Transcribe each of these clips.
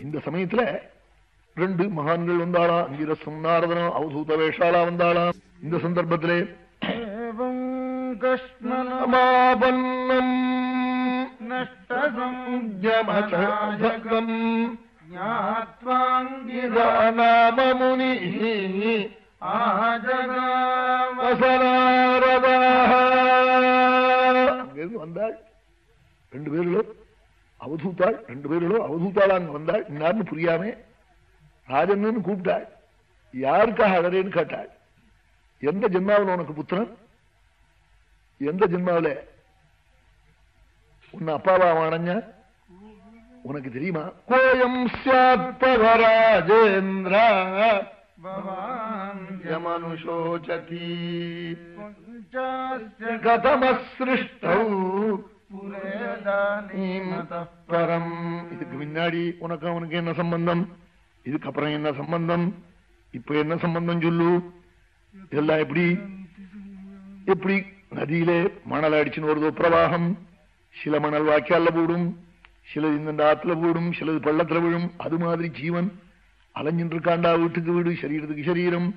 இந்த சமயத்துல ரெண்டு மகான்கள் வந்தாளாம் அங்கிரசும் நாரதனும் அவதூத வேஷாலா வந்தாளாம் இந்த சந்தர்ப்பத்திலே நாமமுனி அங்கிருந்து வந்தாள். ரெண்டு பேர்களும் அவதூத்தாள் ரெண்டு பேர்களும் அவதூத்தாளா அங்க வந்தாள் இன்னார்னு புரியாம ராஜன்னு கூப்பிட்டாள் யாருக்காக அழறேன்னு கேட்டாள். எந்த ஜென்மாவில் உனக்கு புத்திரன்? எந்த ஜென்மாவில்? உன்னை அப்பாவா அணைஞ்ச உனக்கு தெரியுமா? கோயம் சாத்பவராஜேந்திர மனுஷோச்சதி கதமசிருஷ்டௌ பரம் இதுக்கு முன்னாடி உனக்கு அவனுக்கு என்ன சம்பந்தம் இதுக்கப்புறம் என்ன சம்பந்தம் இப்ப என்ன சம்பந்தம் சொல்லு இதெல்லாம் எப்படி எப்படி நதியிலே மணல் அடிச்சுன்னு வருதோ பிரவாகம் சில மணல் வாய்க்கால்ல போடும் சிலது இந்த ஆத்துல போடும் சிலது பள்ளத்துல விழும் அது மாதிரி ஜீவன் அலைஞ்சின்னு இருக்காண்டா வீட்டுக்கு வீடு சரீரத்துக்கு சரீரம்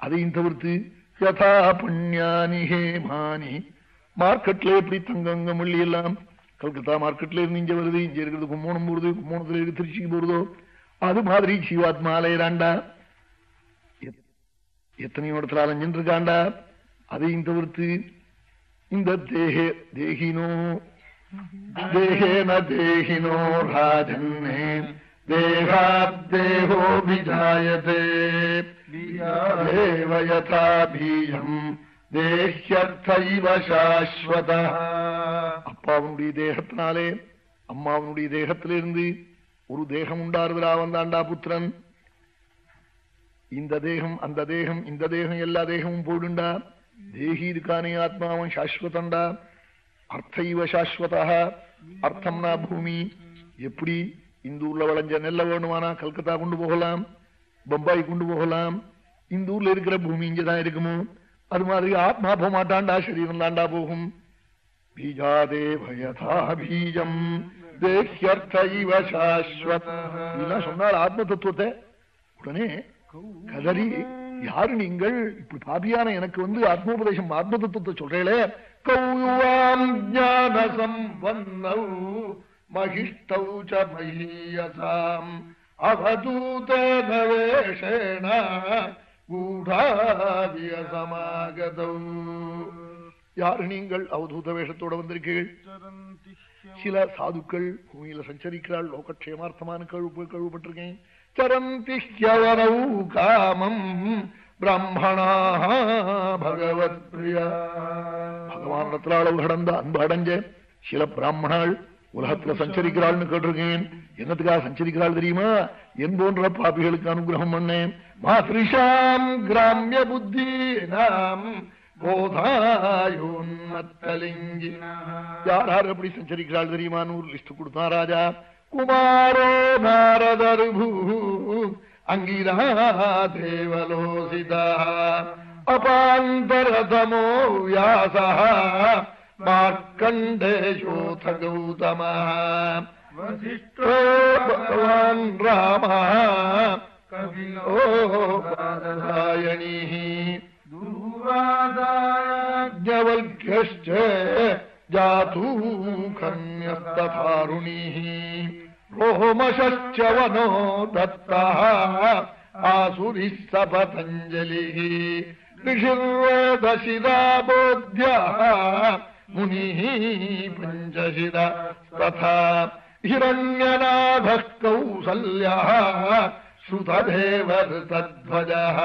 அதையும் தவிர்த்து யதா புண்ணியானி ஹேமானி மார்க்கெட்ல எப்படி தங்கங்க முள்ளி எல்லாம்? கல்கத்தா மார்க்கெட்ல இருந்து இங்க வருது இங்க இருக்கிறது கும்போணம் போடுது கும்போணத்துல இருக்கு திருச்சிக்கு போறதோ அது மாதிரி ஜீவாத்மா அலையிறாண்டா எத்- எத்தனையோ இடத்துல அலைஞ்சின்னு இருக்காண்டா அதையும் தவிர்த்து இந்த தேகே தேகினோ தேகேன தேகினோ ராஜன்னே. தேகாத்தேகோ விஜாயதே. தேவ யதா பீஜம் தேஹ்யர்த்தைவ சாஸ்வத அப்பாவுடைய தேகத்தினாலே அம்மாவனுடைய தேகத்திலிருந்து ஒரு தேகம் உண்டாருதா வந்தாண்டா புத்திரன் இந்த தேகம் அந்த தேகம் இந்த தேகம் எல்லா தேகமும் போடுண்டா தேகி இருக்கானே ஆத்மாவன் சாஸ்வதண்டா அர்த்தைவ சாஸ்வதா அர்த்தம்னா பூமி எப்படி இந்த ஊர்ல விளைஞ்ச நெல்ல வேணுமானா கல்கத்தா கொண்டு போகலாம் பம்பாய் கொண்டு போகலாம் இந்த ஊர்ல இருக்கிற பூமி இங்கதான் இருக்குமோ அது மாதிரி ஆத்மா போக மாட்டாண்டா சரீரம் தாண்டா போகும் பீஜாதேவயதா பீஜம் தேஹ்யர்த்தைவ சாஸ்வத. இதெல்லாம் சொன்னால் ஆத்ம தத்துவத்தை உடனே கதறி யாரு நீங்கள்? இப்படி பாபியான எனக்கு வந்து ஆத்மோபதேசம் ஆத்ம தத்துவத்தை சொல்றேளே கௌவாம் ஞான மகிஷ்டௌ ச மஹீயசாம். அவதூதேன வேஷேண கூடாவிய சமாகதௌ யாரு நீங்கள்? அவதூத வேஷத்தோட வந்திருக்கீர்கள். சில சாதுக்கள் பூமியில சஞ்சரிக்கிறாள். லோகக்ஷேமார்த்தமான கழுவு கழுவப்பட்டிருக்கேன். சரந்தி காமம் பிரம்மணா பகவத் பிரியா பகவானிடத்துல அளவு கடந்த அன்பு அடைஞ்ச சில பிராமணாள் உலகத்துல சஞ்சரிக்கிறாள்னு கேட்டிருக்கேன். என்னத்துக்காக சஞ்சரிக்கிறாள் தெரியுமா? என் போன்ற பாபிகளுக்கு அனுகிரகம் பண்ணேன். மாத்ரிஷாம் கிராமிய புத்தி நாம் போதாயோன்மத்தலிங்கி யார் யார் எப்படி சஞ்சரிக்கிறாள் தெரியுமான்னு ஒரு லிஸ்ட் கொடுத்தான் ராஜா குமாரோ நாரதருபூ அங்கிரா தேவலோசிதா அபாந்தரதமோ வியாசா மார்க்கண்டேஷோத கௌதம वसिष्ठो பகவான் ராம ओ बाधायणीः जातू जातूखन्यस्तथारुणीः रोमशश्च वनो दत्तः आसुरिः स पतञ्जलिः ऋषिर्वेदशिराबोध्यः मुनिः पञ्चशिर तथा हिरण्यनाभः कौसल्यः श्रुतधेव तध्वजः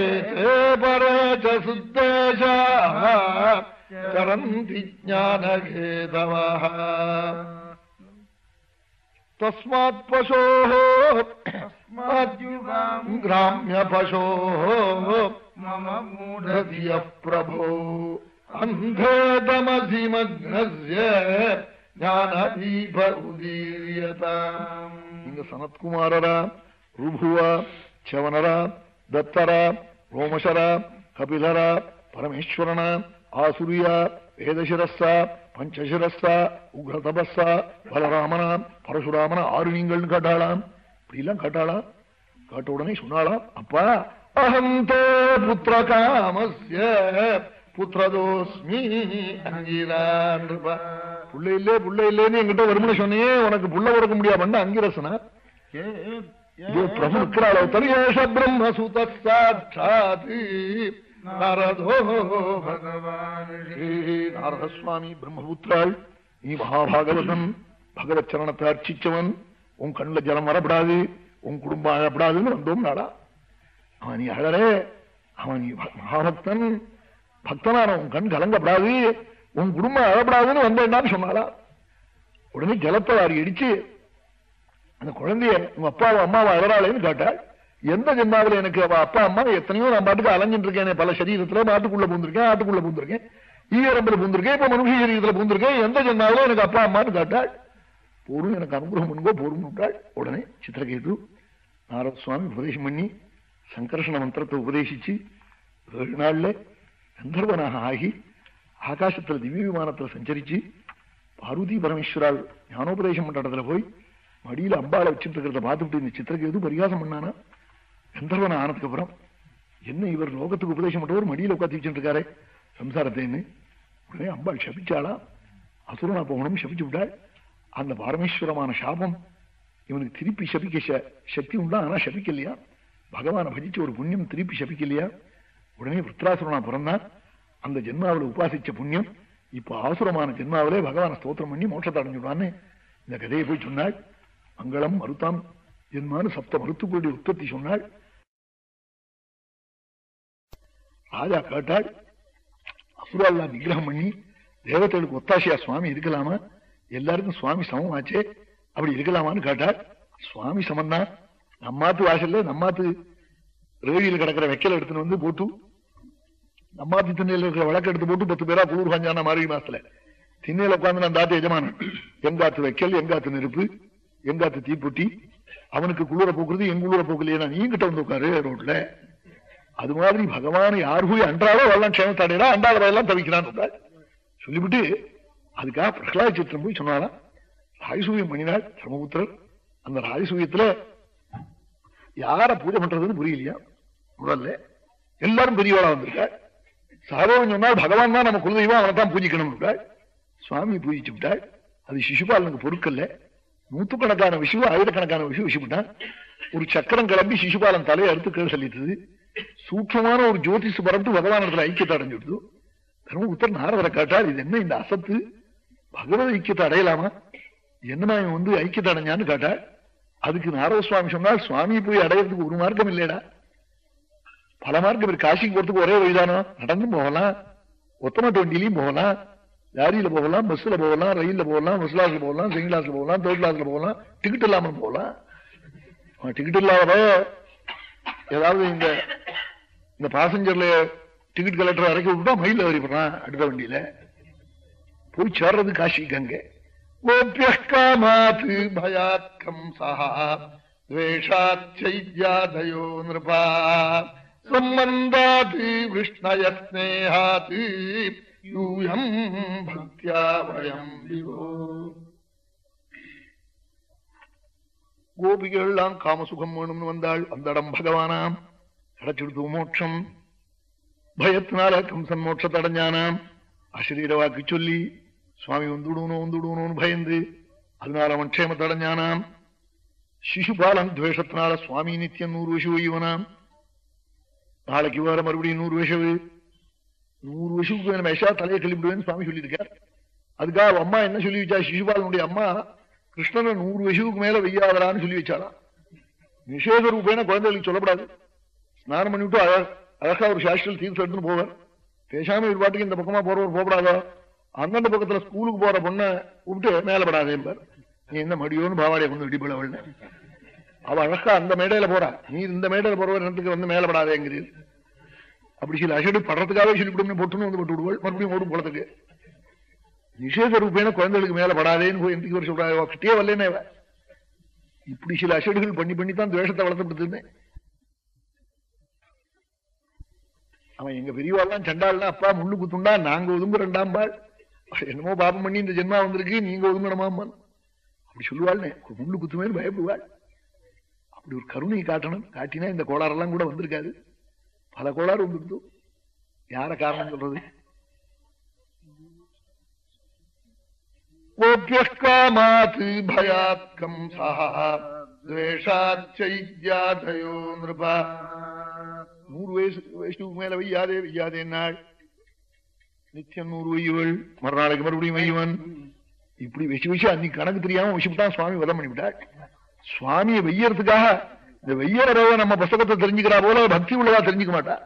एते परे च सुद्देशाः सुः करन्ति ज्ञानभेदवः तस्मात्पशोः ग्राम्यपशोः मम मूढधियः प्रभो। अन्धेदमधिमग्नस्य ज्ञानदीप उदीर्यत समत्कुमार ருபுவா க்ஷவனரா தத்தரா ரோமசரா கபிலரா பரமேஸ்வரனா ஆசுரியா வேதசிரஸ்தா பஞ்சசிரஸ்தா உக்ரதபஸ்தா பலராமனா பரசுராமனா ஆறு நீங்கள்னு காட்டாளாம் இப்படிலாம் காட்டாளாம் காட்ட உடனே சொன்னாளாம் அப்பா அகந்தோ புத்திர காமஸ்ய புத்திரதோஸ்மி அங்கீரான் புள்ள இல்லே புள்ள இல்லேன்னு என்கிட்ட வருமுன்னு சொன்னியே உனக்கு புள்ள பிறக்க முடியாமன்னு அங்கிரசனா ஏன் பிரபு இருக்கிறாளோ தரியேஷ பிரம்மசுத சாட்சாத் நாரதோ பகவான் நாரதசுவாமி பிரம்மபுத்திராள் நீ மகாபாகவதன் பகவத் சரணத்தை அர்ச்சிச்சவன் உன் கண்ணுல ஜலம் வரப்படாது உன் குடும்பம் அழப்படாதுன்னு வந்தோம் நாடா அவன் நீ அழறே அவன் நீ மகாபக்தன் பக்தனான உன் கண் கலங்கப்படாது உன் குடும்பம் அழப்படாதுன்னு வந்தேன்டான்னு சொன்னாளா உடனே ஜலத்தை வாரி அடிச்சு அந்த குழந்தைய உங்க அப்பாவும் அம்மாவை அழறாளேன்னு கேட்டாள் எந்த ஜென்மாவில் எனக்கு அப்பா அம்மா எத்தனையோ நான் பாட்டுக்கு அலைஞ்சிட்டு இருக்கேன் பல சரீரத்துல மாட்டுக்குள்ள பூந்திருக்கேன் ஆட்டுக்குள்ள பூந்திருக்கேன் ஈரம்புல பூந்திருக்கேன் இப்ப மனுஷ சரீரத்துல பூந்திருக்கேன் எந்த ஜென்மாவில எனக்கு அப்பா அம்மான்னு கேட்டாள் போரும் எனக்கு அனுகிரகம் பண்ணுங்கோ போரும் விட்டாள் உடனே சித்திரகேது நாரத சுவாமி உபதேசம் பண்ணி சங்கர்ஷண மந்திரத்தை உபதேசிச்சு ஏழு நாள்ல கந்தர்வனாக ஆகி ஆகாசத்துல திவ்ய விமானத்துல சஞ்சரிச்சு பார்வதி பரமேஸ்வரால் ஞானோபதேசம் பண்ற இடத்துல போய் மடியில அம்பாளை வச்சுட்டு இருக்கிறத பார்த்துட்டு இந்த சித்திரகேது பரிகாசம் பண்ணானா? கந்தர்வன ஆனதுக்கு அப்புறம் என்ன இவர் லோகத்துக்கு உபதேசம் பண்றவர் மடியில உட்காந்து வச்சுட்டு இருக்காரு சம்சாரத்தைன்னு? உடனே அம்பாள் சபிச்சாளா அசுரனா போகணும் சபிச்சு விட்டாள். அந்த பரமேஸ்வரமான சாபம் இவனுக்கு திருப்பி சபிக்க ச- சக்தி உண்டா? ஆனா சபிக்கலையா பகவானை பஜிச்சு ஒரு புண்ணியம் திருப்பி சபிக்கலையா உடனே விருத்ராசுரனா பிறந்தான். அந்த ஜென்மாவில் உபாசிச்ச புண்ணியம் இப்ப ஆசுரமான ஜென்மாவிலே பகவான ஸ்தோத்திரம் பண்ணி மோட்சத்தை அடைஞ்சுடான்னு இந்த கதையை போய் சொன்னாள். மங்களம் மறுத்தாம் ஜென்மான்னு சப்த மருத்துக்களுடைய உற்பத்தி சொன்னாள். ராஜா கேட்டாள் அசுரால்லா நிகிரகம் பண்ணி தேவதைகளுக்கு ஒத்தாசையா சுவாமி இருக்கலாமா? எல்லாருக்கும் சுவாமி சமமாச்சே அப்படி இருக்கலாமான்னு கேட்டாள். சுவாமி சமம்தான் நம்மாத்து வாசல்ல நம்மாத்து ரேடியில் கிடக்கிற வைக்கல எடுத்துன்னு வந்து போட்டு நம்மாத்து திண்ணையில் இருக்கிற விளக்கு எடுத்து போட்டு பத்து பேரா குளிர் பஞ்சான மார்கழி மாசத்துல. திண்ணையில உட்காந்து நான் தாத்து எஜமானன். எங்காத்து வைக்கல் எங்காத்து நெருப்பு எங்காத்து தீப்பொட்டி? அவனுக்கு குளிர போக்குறது எங்க குளிர போக்கலையே நான் நீங்கிட்ட வந்து உட்காரு ரோட்ல. அது மாதிரி பகவான் யார் போய் அன்றாடோ வரலாம் க்ஷேமத்தை அடையிறா அண்டாத எல்லாம் தவிக்கிறான்னு சொல்லிவிட்டு அதுக்காக பிரகலாத சித்திரம் போய் சொன்னாலாம் ராஜசூயம் மணிநாள் தர்மபுத்திரர் அந்த ராஜசூயத்துல யார பூஜை பண்றதுன்னு புரியலையா? முதல்ல. எல்லாரும் பெரியவாளா வந்திருக்கா சாதவன் சொன்னால் பகவான் தான் நம்ம குலதெய்வம் அவனை தான் பூஜிக்கணும் சுவாமி பூஜிச்சு விட்டாள் அது சிசுபாலனுக்கு இல்லை நூற்றுக்கணக்கான விஷயம் ஆயிரக்கணக்கான விஷயம் விஷயப்பட்டான். ஒரு சக்கரம் கிளம்பி சிசுபாலன் தலையை அறுத்து கேள்வி சொல்லிட்டது சூட்சமான ஒரு ஜோதிஷ் பரப்பு பகவானத்துல ஐக்கியத்தை அடைஞ்சுடுது தர்மபுத்தர் நாரதரை காட்டார் இது என்ன இந்த அசத்து? பகவத ஐக்கியத்தை அடையலாமா? என்னமா இவன் வந்து ஐக்கியத்தை அடைஞ்சான்னு காட்டார். அதுக்கு நாரத சுவாமி சொன்னால் சுவாமி போய் அடையிறதுக்கு ஒரு மார்க்கம் இல்லையடா பல மார்க்கம் காசிக்கு போறதுக்கு ஒரே வழிதானோ? நடந்தும் போகலாம். ஒத்தமட்டு வண்டியிலையும் போகலாம். லாரியில் போகலாம்? பஸ்ல போகலாம் ரயில்ல போகலாம் பஸ் கிளாஸில் போகலாம் செகண்ட் கிளாஸில் போகலாம் தேர்ட் கிளாஸில் போகலாம். டிக்கெட் இல்லாம போகலாம். டிக்கெட் இல்லாத ஏதாவது இந்த இந்த பாசஞ்சர்ல டிக்கெட் கலெக்டர் இறக்கி விட்டுட்டா மயில வரிப்படுறான் அடுத்த வண்டியில. போய் சேர்றது காஷி கங்கை. கோபியமாத் பயாக்கம் சஹா. துவேஷாச்சைத்யாதயோ நிருபா சம்பந்தாத் விஷ்ணய யூயம் பக்தியா வயம் விவோ. கோபிகள்லாம் காமசுகம் வேணும்னு வந்தாள். அந்த பகவானாம். கிடைச்சிடுத்து மோட்சம். பயத்தினால கம்சன் மோட்சத்தை அடைஞ்சானாம். அசரீர வாக்கு சொல்லி சுவாமி வந்துடுவனோ வந்துடுவனோன்னு பயந்து அதனால அவன் க்ஷேமத்தை அடைஞ்சானாம். சிசுபாலன் துவேஷத்தினால சுவாமி நித்தியம் நூறு விஷு இவனாம் நாளைக்கு வேற மறுபடியும் நூறு விஷவு. நூறு வருஷத்துக்கு நம்ம எஷா தலையை கழிப்பிடுவேன்னு சுவாமி சொல்லியிருக்கார். அதுக்காக அவ அம்மா என்ன சொல்லி வச்சா? சிசுபாலனுடைய அம்மா கிருஷ்ணனை நூறு விஷுவுக்கு மேல வெய்யாதரான்னு சொல்லி வச்சாராம் நிஷேத ரூபேன குழந்தைகளுக்கு சொல்லப்படாது. ஸ்நானம் பண்ணிவிட்டு அழகா ஒரு சாஸ்திரம் தீர்த்து எடுத்துன்னு போவார். பேசாம ஒரு பாட்டுக்கு இந்த பக்கமா போறவர் போகப்படாதோ? அந்தந்த பக்கத்துல ஸ்கூலுக்கு போற பொண்ணை கூப்பிட்டு மேலப்படாதே என்பார். நீ என்ன மடியோன்னு பாவாடியை கொண்டு இடிப்பட அவள் அவ அழகா அந்த மேடையில போறா. நீ இந்த மேடையில போறவர் இடத்துக்கு வந்து மேலப்படாதேங்கிறீர் அப்படி சில அசடு படுறதுக்காகவே சொல்லிவிடும் பொட்டுன்னு வந்து போட்டு விடுவாள். மறுபடியும் ஓடும் குளத்துக்கு நிஷேத ரூபேன குழந்தைகளுக்கு மேல படாதேன்னு போய் எந்த வருஷம் சொல்றாங்க கிட்டே வரலனே இப்படி சில அசடுகள் பண்ணி பண்ணி தான் துவேஷத்தை வளர்த்துட்டு அவன் எங்க பெரியவாள்லாம் சண்டாள்னா அப்பா முள்ளு குத்துண்டா நாங்க ஒதுங்கு ரெண்டாம் பாள் என்னமோ பாபம் பண்ணி இந்த ஜென்மா வந்திருக்கு நீங்க ஒதுங்கணுமா அப்படி சொல்லுவாள்னே முள்ளு குத்துமேன்னு பயப்படுவாள். அப்படி ஒரு கருணையை காட்டணும். காட்டினா இந்த கோளாறெல்லாம் கூட வந்திருக்காது. பல கோளாறு உண்டு யார காரணம் சொல்றது? ஓபியஸ்காமாத் பயாத்கம் சஹாஷாச்சைத்யாதயோ நிருபா. நூறு வயசு வயசுக்கு மேல வையாதே வையாதே நாள். நித்தியம் நூறு வையுவள் மறுநாளைக்கு மறுபடியும் வையுவன். இப்படி வச்சு விஷயம் அன்னைக்கு கணக்கு தெரியாம வச்சுட்டான் சுவாமி வதம் பண்ணிவிட்டாள் சுவாமியை வெய்யறதுக்காக இந்த வெய்யறவ நம்ம புஸ்தகத்தை தெரிஞ்சுக்கிறா போல பக்தி உள்ளதா தெரிஞ்சுக்க மாட்டா.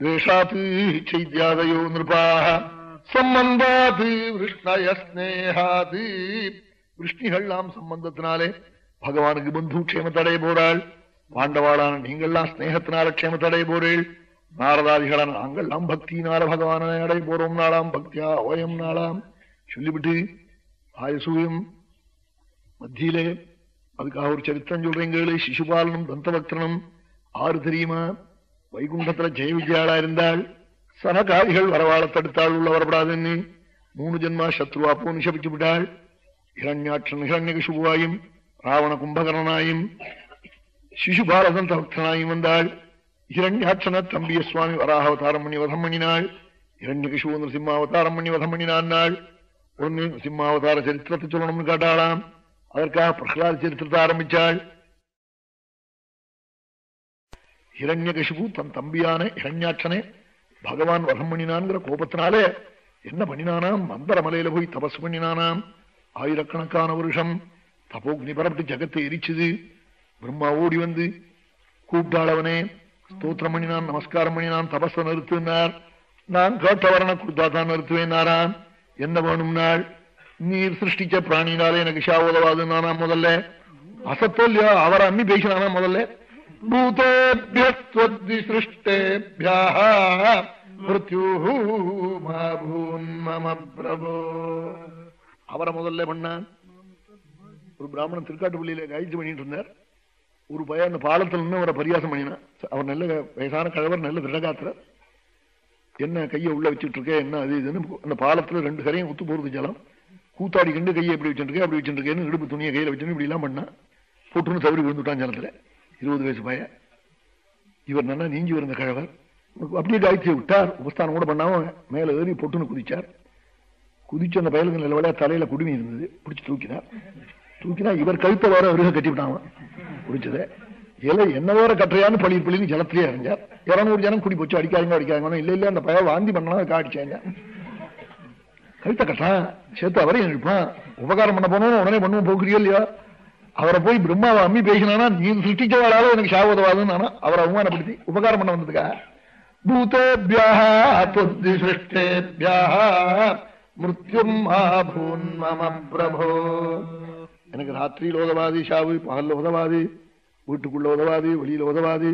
வேஷாத்து சைத்யாதயோ நிருபாக சம்பந்தாது விஷ்ணய ஸ்னேகாது விஷ்ணிகள்லாம் சம்பந்தத்தினாலே பகவானுக்கு பந்து க்ஷேமத்தடைய போறாள் பாண்டவாளான நீங்கள்லாம் ஸ்னேகத்தினால க்ஷேமத்தடைய போறீள் நாரதாதிகளான நாங்கள்லாம் பக்தியினால பகவானை அடைய போறோம் நாளாம். பக்தியா ஓயம் நாளாம். சொல்லிவிட்டு ஆயசூயம் மத்தியிலே அதுக்காக ஒரு சரித்திரம் சொல்றீங்களே சிசுபாலனும் தந்தபக்தனும் ஆறு தெரியுமா வைகுண்டத்துல ஜெய விஜயாளா இருந்தாள் சனகாதிகள் வரவாழ தடுத்தாள் உள்ள வரப்படாதுன்னு மூணு ஜென்மா சத்ருவா போன்னு சபிச்சு விட்டாள் இரண்யாட்சன் இரண்யகிசுவாயும் ராவண கும்பகரனாயும் சிசுபாலதன் தபக்தனாயும் வந்தாள் இரண்யாட்சன தம்பிய சுவாமி வராகாவதாரம் பண்ணி வதம் பண்ணினாள் இரண்யகிஷு சிம்மாவதாரம் பண்ணி வதம் பண்ணினாள் ஒன்னு சிம்மாவதார சரித்திரத்தை சொல்லணும்னு காட்டாளாம் அதற்காக பிரகலாத சரித்திரத்தை ஆரம்பிச்சாள். இரண்யகசிபு தன் தம்பியான இரண்யாட்சனே பகவான் வதம் பண்ணினான்ங்கிற கோபத்தினாலே என்ன பண்ணினானாம்? மந்தர மலையில போய் தபஸ் பண்ணினானாம். ஆயிரக்கணக்கான வருஷம் தபோக்னி பரப்பிட்டு ஜகத்தை எரிச்சுது. பிரம்மா ஓடி வந்து கூப்பிட்டாளவனே ஸ்தோத்திரம் பண்ணினான் நமஸ்காரம் பண்ணினான் தபஸ நிறுத்தினார். நான் கேட்ட வரண கொடுத்தா தான் நிறுத்துவேனாராம் என்ன வேணும்னாள்? நீர் சிருஷ்டிச்ச பிராணினாலே எனக்கு ஷா உதவாது நானா முதல்ல? அசத்தோ இல்லையா அவரை அம்மி பேசினானா முதல்ல? பூதேபியஸ்வத்தி சிருஷ்டேபியா மம பிரபோ. அவரை முதல்ல பண்ணான் ஒரு பிராமணன் திருக்காட்டுப்பள்ளியில காய்ச்சி பண்ணிட்டு இருந்தார். ஒரு பையன் அந்த பாலத்தில் நின்று அவரை பரியாசம் பண்ணினான் அவர் நல்ல வயசான கழவர் நல்ல திருடகாத்திரர் என்ன கையை உள்ள வச்சுட்டு இருக்க என்ன அது இதுன்னு அந்த பாலத்துல ரெண்டு கரையும் ஒத்து போறது ஜலம். கூத்தாடி கண்டு கையை எப்படி வச்சுருக்கேன் அப்படி வச்சுருக்கேன்னு இடுப்பு துணியை கையில் வச்சுன்னு இப்படி எல்லாம் பண்ணா பொட்டுன்னு தவறி விழுந்துட்டான் ஜலத்தில் இருபது வயசு பையன். இவர் நல்லா நீஞ்சி வருந்த கழவர். அப்படியே காய்ச்சி விட்டார். உபஸ்தானம் கூட பண்ணாம மேல ஏறி பொட்டுன்னு குதிச்சார். குதிச்சு அந்த பயலுக்கு நல்ல விளையா தலையில குடுமி இருந்தது. பிடிச்சி தூக்கினார். தூக்கினா இவர் கழுத்த வர அருக கட்டிவிட்டாங்க குடிச்சத. இலை என்ன வேற கட்டுறையான்னு பள்ளி பள்ளின்னு ஜலத்திலேயே அறிஞ்சார் இரநூறு ஜனம் குடி போச்சு. அடிக்காதீங்க அடிக்காதீங்க இல்ல இல்ல அந்த பய வாந்தி பண்ணா காடிச்சாங்க கழுத்த கட்டான். சேர்த்து அவரே இருப்பான் உபகாரம் பண்ண போனோம் உடனே பண்ணுவோம் போக்குறியோ இல்லையா? அவரை போய் பிரம்மாவை அம்மி பேசினானா நீ சிருஷ்டிச்சவாளாலும் எனக்கு சாபதவாதுன்னு சாவதவாதுன்னு அவரை அவமானப்படுத்தி உபகாரம் பண்ண வந்ததுக்கா? பிரபோ. எனக்கு ராத்திரியில் உதவாது ஷாவு பகல்ல உதவாது வீட்டுக்குள்ள உதவாது வெளியில உதவாது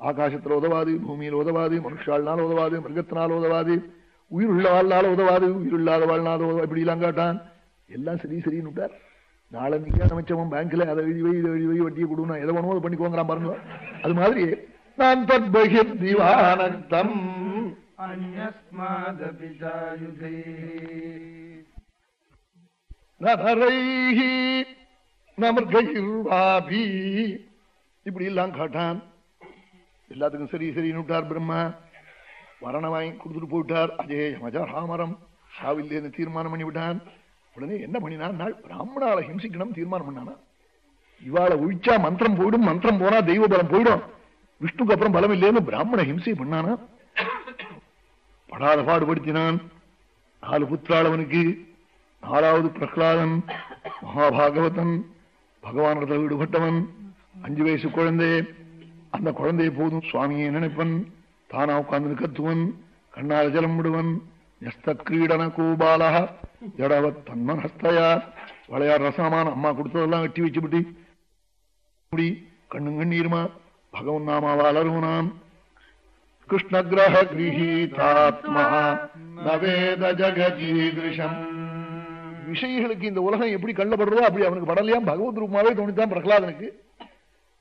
ஆகாசத்துல உதவாது பூமியில உதவாது மனுஷாள்னால உதவாது மிருகத்தினால் உதவாது உயிர் உள்ள வாழ்நாள உதவாது உயிர் இல்லாத வாழ்நாள இப்படி எல்லாம் காட்டான். எல்லாம் சரி சரின்னு விட்டார். நாளன்னைக்கு அமைச்சவன் பேங்க்ல அதை எழுதி வை இதை எழுதி வை வட்டியை கொடுனா எதை வேணுமோ அதை பண்ணிக்கோங்கிறான் பாருங்க. அது மாதிரி நான் தத் பகிர் திவானந்தம் நமர்கி இப்படி எல்லாம் காட்டான். எல்லாத்துக்கும் சரி சரி விட்டார் பிரம்மா. மரண வாங்கி கொடுத்துட்டு போயிட்டார். அஜே மஜராமரம் சாவில்லேன்னு தீர்மானம் பண்ணி விட்டான் உடனே என்ன பண்ணினான்? நாள் பிராமணால ஹிம்சிக்கணும் தீர்மானம் பண்ணானா? இவாளை ஒழிச்சா மந்திரம் போயிடும் மந்திரம் போனா தெய்வ பலம் போயிடும். விஷ்ணுக்கு அப்புறம் பலம் இல்லைன்னு பிராமண ஹிம்சை பண்ணானா? படாத பாடுபடுத்தினான். நாலு புத்திராளவனுக்கு நாலாவது பிரகலாதன் மகாபாகவதன் பகவானிடத்தில் ஈடுபட்டவன் அஞ்சு வயசு குழந்தை. அந்த குழந்தையை போதும் சுவாமியை நினைப்பன். தானா உட்கார்ந்து கத்துவன் கண்ணால் ஜலம் விடுவன். எஸ்த கிரீடன கோபாலா ஜடவத் ஹஸ்தயார் விளையாடுற சாமான அம்மா கொடுத்ததெல்லாம் வெட்டி வச்சுவிட்டு முடி கண்ணும் கண்ணீருமா பகவன் நாமாவா அலருவனாம் கிருஷ்ணகிரக கிரகீதாத்மா நவேத ஜகஜீதிருஷம் விஷயங்களுக்கு இந்த உலகம் எப்படி கண்ணப்படுறதோ அப்படி அவனுக்கு படலையாம் பகவத் ரூபமாவே தோணித்தான் பிரகலாதனுக்கு.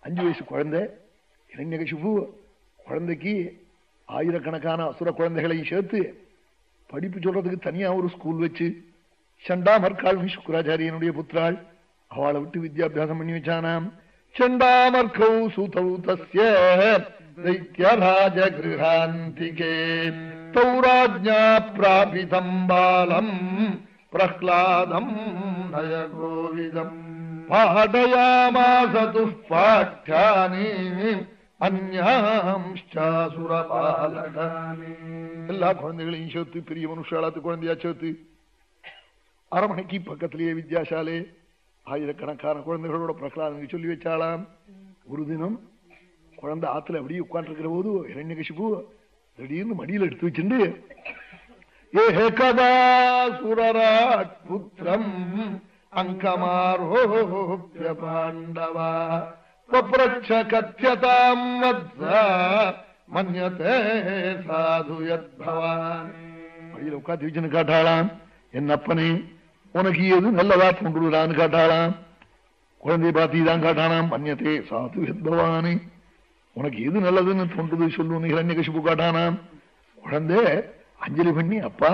அஞ்சு வயசு குழந்தை இரண்யகசிபு குழந்தைக்கு ஆயிரக்கணக்கான அசுர குழந்தைகளையும் சேர்த்து படிப்பு சொல்றதுக்கு தனியா ஒரு ஸ்கூல் வச்சு சண்டா மர்காள்வி சுக்கராச்சாரியனுடைய புத்திராள் அவளை விட்டு வித்யாபியாசம் பண்ணி வச்சானாம். சண்டாமர்கௌ சுதௌ தஸ்ய தைத்தியராஜகிருஹாந்திகே தௌராஜ்ஞா பிராபிதம் பாலம் பிரஹ்லாதம் நய கோவிதம் எல்லா குழந்தைகளையும் சேர்த்து பெரிய மனுஷாலத்து குழந்தையா சேர்த்து அரமணைக்கு பக்கத்திலேயே வித்யாசாலே ஆயிரக்கணக்கான குழந்தைகளோட பிரகலாதனுக்கு சொல்லி வச்சாலாம் ஒரு தினம் குழந்தை ஆத்துல அப்படியே உட்காந்துருக்கிற போது இரண்ய கசிப்பு திடீர்னு மடியில எடுத்து வச்சுண்டு ஏகதா சுரராட் புத்திரம் அங்கமாரோப்பிய பாண்டவா பப்ரட்ச கத்தியதாம் வத்ச மன்யத்தே சாது யத்பவான் மடியில உட்காந்து வச்சுன்னு காட்டாளாம். என் அப்பனே உனக்கு எது நல்லதா தோன்றுகிறான்னு காட்டாளாம். குழந்தை பார்த்து தான் காட்டானாம். மன்யத்தே சாது யத்பவானே உனக்கு எது நல்லதுன்னு தோன்றுது சொல்லுன்னு இரண்ய கசிப்பு காட்டானாம். குழந்தை அஞ்சலி பண்ணி அப்பா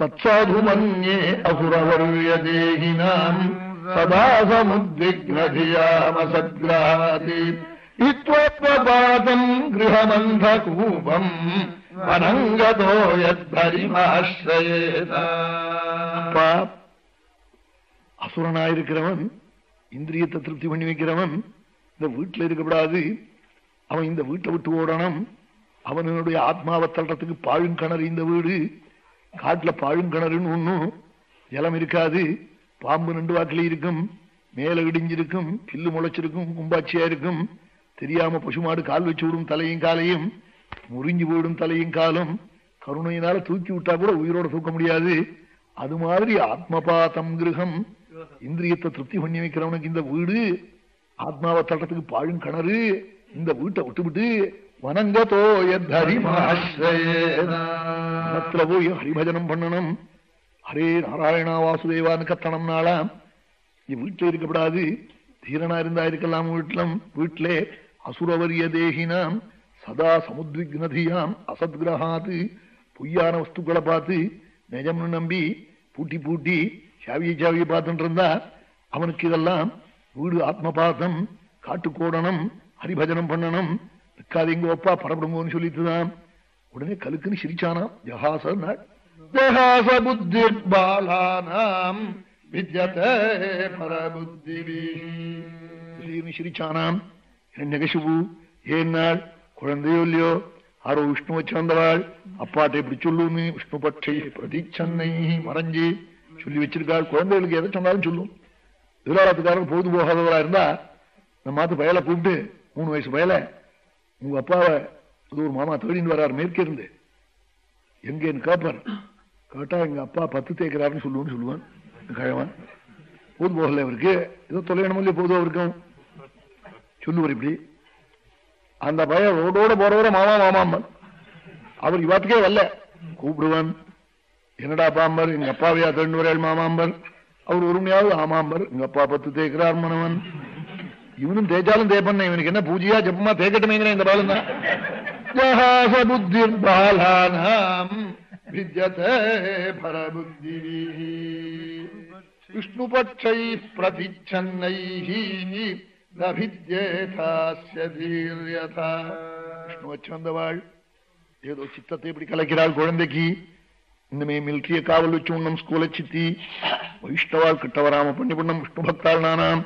தற்சாது மன்யே அகுரவருய தேகினான் சதா சமுத்விக்னதியாமசத்ராதி இத்வத்வபாதம் கிரகமந்த அசுரனாயிருக்கிறவன் இந்திரியத்தை திருப்தி பண்ணி வைக்கிறவன் இந்த வீட்டுல இருக்கக்கூடாது. அவன் இந்த வீட்டை விட்டு ஓடணும். அவனுடைய ஆத்மாவை தள்ளுறதுக்கு பாழுங்கிணறு இந்த வீடு. காட்டுல பாழுங்கிணறுன்னு ஒன்றும் ஜலம் இருக்காது. பாம்பு ரெண்டு வாக்கில இருக்கும் மேல இடிஞ்சிருக்கும் பில்லு முளைச்சிருக்கும் கும்பாட்சியா இருக்கும். தெரியாம பசுமாடு கால் வச்சு விடும் தலையும் காலையும் முறிஞ்சு போயிடும் தலையும் காலும் கருணையினால தூக்கி விட்டா கூட உயிரோட தூக்க முடியாது. அது மாதிரி ஆத்மபாதம் கிரகம் இந்திரியத்தை திருப்தி பண்ணி வைக்கிறவனுக்கு இந்த வீடு ஆத்மாவை தட்டத்துக்கு பாழும் கிணறு இந்த வீட்டை விட்டுவிட்டு வனங்கத்தோ எத் ஹரிமாஸ்ரே போய் ஹரிபஜனம் பண்ணணும். ஹரே நாராயணா வாசுதேவான்னு கத்தனம் நாளாம். நீ வீட்டுல இருக்கப்படாது. தீரனா இருந்தா இருக்கலாம் வீட்டிலும். வீட்டிலே அசுரவரிய தேகினாம். சதா சமுத்விக்னதியாம். அசத்கிரகாத்து பொய்யான வஸ்துக்களை பார்த்து நிஜம்னு நம்பி பூட்டி பூட்டி சாவியை சாவியை பார்த்துட்டு இருந்தா அவனுக்கு இதெல்லாம் வீடு ஆத்மபாதம் காட்டுக்கோடனம் ஹரிபஜனம் பண்ணணும். நிற்காதீங்க ஒப்பா பரப்படுங்கன்னு சொல்லிட்டுதான். உடனே கலுக்குன்னு சிரிச்சானாம். ஜஹாசர் நாள். புத்தி வித்யதே பரபுத்திவி பரபுத்தி சிரிச்சானாம் நெகசிபு ஏன் நாள் குழந்தையோ இல்லையோ? ஆரோ விஷ்ணு வச்சிருந்தவாள் அப்பாட்டை இப்படி சொல்லுன்னு விஷ்ணு பட்சை பிரதீச்சன்னை மறைஞ்சி சொல்லி வச்சிருக்காள். குழந்தைகளுக்கு எதை சொன்னாலும் சொல்லும். எதிராளத்துக்காரன் பொழுது போகாதவரா இருந்தா நம்ம மாத்து பயலை கூப்பிட்டு மூணு வயசு பயல உங்க அப்பாவை ஒரு மாமா தேடின்னு வர்றாரு மேற்கே இருந்து. எங்கேன்னு கேட்பார் கேட்டா எங்க அப்பா பத்து தேய்க்கிறாருன்னு சொல்லுவோம்னு சொல்லுவான் கழவன் போது போகல அவருக்கு ஏதோ தொலையணும் இல்லையே போதும் அவருக்கும் சொல்லுவார் இப்படி. அந்த பையன் ரோடோட போறவர மாமா மாமாம்மன் அவர் இவாத்துக்கே வரல. கூப்பிடுவான். என்னடா பாம்பர் எங்க அப்பாவையா தேண்டு வரையாள் மாமாம்பர் அவர் ஒருமையாவது ஆமாம்பர் எங்க அப்பா பத்து தேய்க்கிறார் மனவன் இவனும் தேய்ச்சாலும் தேய்ப்பண்ண இவனுக்கு என்ன பூஜையா ஜப்பமா தேய்க்கட்டுமேங்கிற இந்த பாலம் தான் புத்தி பாலானாம். வித்யதே பரபுத்தி விஷ்ணுபட்சை பிரதிச்சன்னை நபித்யேதாஸ்ய தீர்யதா விஷ்ணு வச்சு வந்தவாள் ஏதோ சித்தத்தை இப்படி கலைக்கிறாள் குழந்தைக்கு இனிமே மிலிட்டரிய காவல் வச்சு உண்ணும் ஸ்கூலை சித்தி வைஷ்ணவாள் கிட்ட வராம பண்ணி பண்ணம் விஷ்ணு பக்தாள் நானாம்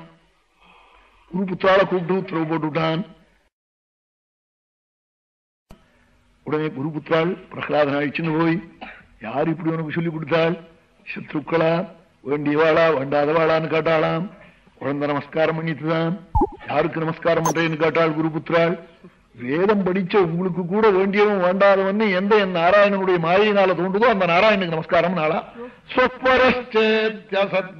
குரு புத்தாளை கூப்பிட்டு உத்தரவு போட்டுவிட்டான் உடனே குரு புத்தாள் பிரகலாதன் அழிச்சுன்னு போய் யார் இப்படி உனக்கு சொல்லி கொடுத்தாள்? சத்ருக்களா வேண்டியவாளா வேண்டாதவாளான்னு காட்டாளாம். குழந்தை நமஸ்காரம் பண்ணிட்டுதான். யாருக்கு நமஸ்காரம் பண்றேன்னு கேட்டாள் குருபுத்திராள் வேதம் படிச்ச உங்களுக்கு கூட வேண்டியவன் வேண்டாதவன் எந்த என் நாராயணனுடைய மாயினால தோன்றுதோ அந்த நாராயணனுக்கு நமஸ்காரம் நாளா சத்கிராக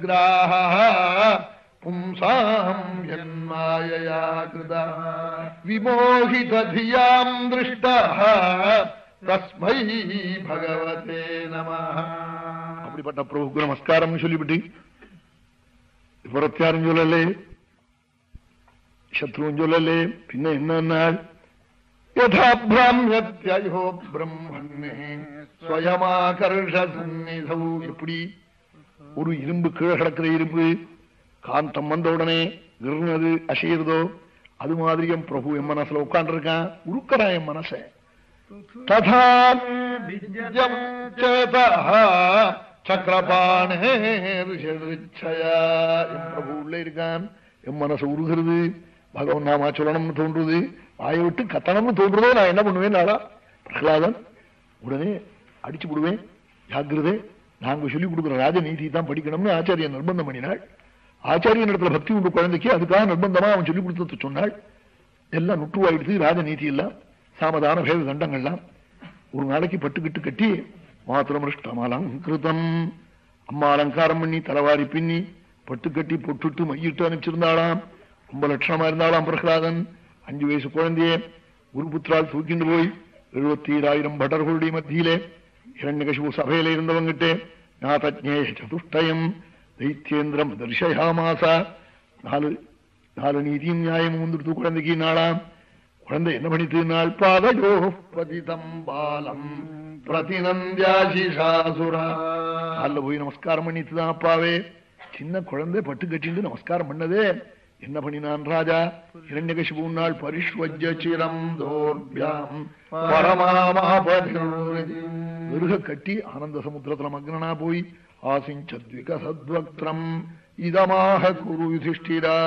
பும்சாம் என் மாயையா கிருதா விமோகிதியாம் திருஷ்டா தஸ்மை பகவதே நம அப்படிப்பட்ட பிரபுக்கு நமஸ்காரம் சொல்லிவிட்டு புறத்தாரும் சொல்லலே சத்ருவும் சொல்லலே பின்ன என்ன நாள் யதா பிராமியத்யயோ பிரம்மன்னே ஸ்வயமாகர்ஷ சந்நிதௌ. எப்படி? ஒரு இரும்பு கீழே கிடக்கிற இரும்பு காந்தம் வந்த உடனே கிருணது அசையுறதோ? அது மாதிரி என் பிரபு என் மனசுல உட்காந்துருக்கான் உருக்கடா என் மனச. ததா என் பிரபு உள்ள இருக்கான். என் மனசு உருகிறது. பகவன் நாமா சொல்லணும்னு தோன்றுது. வாயை விட்டு கத்தனம்னு தோன்றுறதோ நான் என்ன பண்ணுவேன் நாளா? பிரகலாதன் உடனே அடிச்சு விடுவேன் ஜாக்கிரதை நாங்க சொல்லிக் கொடுக்குற ராஜநீதி தான் படிக்கணும்னு ஆச்சாரியன் நிர்பந்தம் பண்ணினாள். ஆச்சாரியன் இடத்துல பக்தி உண்டு குழந்தைக்கு அதுக்காக நிர்பந்தமா அவன் சொல்லிக் கொடுத்தது சொன்னாள். எல்லாம் நுற்றுவாயிடுது ராஜநீதி எல்லாம் சாமதான பேத தண்டங்கள்லாம். ஒரு நாளைக்கு பட்டுக்கிட்டு கட்டி மாத்திரம் அலங்கிருதம். அம்மா அலங்காரம் பண்ணி தலைவாரி பின்னி பட்டு கட்டி பொட்டுட்டு மையிட்டு அனுப்பிச்சிருந்தாளாம். ரொம்ப லட்சணமா இருந்தாளாம் பிரகலாதன். அஞ்சு வயசு குழந்தைய குருபுத்திரால் தூக்கிண்டு போய் எழுபத்தி ஈராயிரம் பட்டர்களுடைய மத்தியிலே இரண்யகசிபு சபையில இருந்தவங்கிட்டே ஞாதஜேய சதுஷ்டயம் தைத்தியேந்திரம் தர்ஷயாமாசா நாலு நாலு நீதியும் நியாயமும் வந்துடுத்து குழந்தைக்கு நாளாம் குழந்தை என்ன பண்ணிட்டு நாள் பாதயோ பதிதம் பாலம் பிரதிநந்தியாசிஷாசுரா அல்ல போய் நமஸ்காரம் பண்ணிட்டுதான் அப்பாவே சின்ன குழந்தை பட்டு கட்டிட்டு நமஸ்காரம் பண்ணதே என்ன பண்ணினான் ராஜா இரண்யகசிபு நாள் பரிஷ்வஜிரம் தோர்பியாம் பரமாமாபதிருக கட்டி ஆனந்த சமுத்திரத்துல மக்னா போய் ஆசிஞ்சத்விகசத்வக்திரம். இதமாக குரு யுதிஷ்டிரா.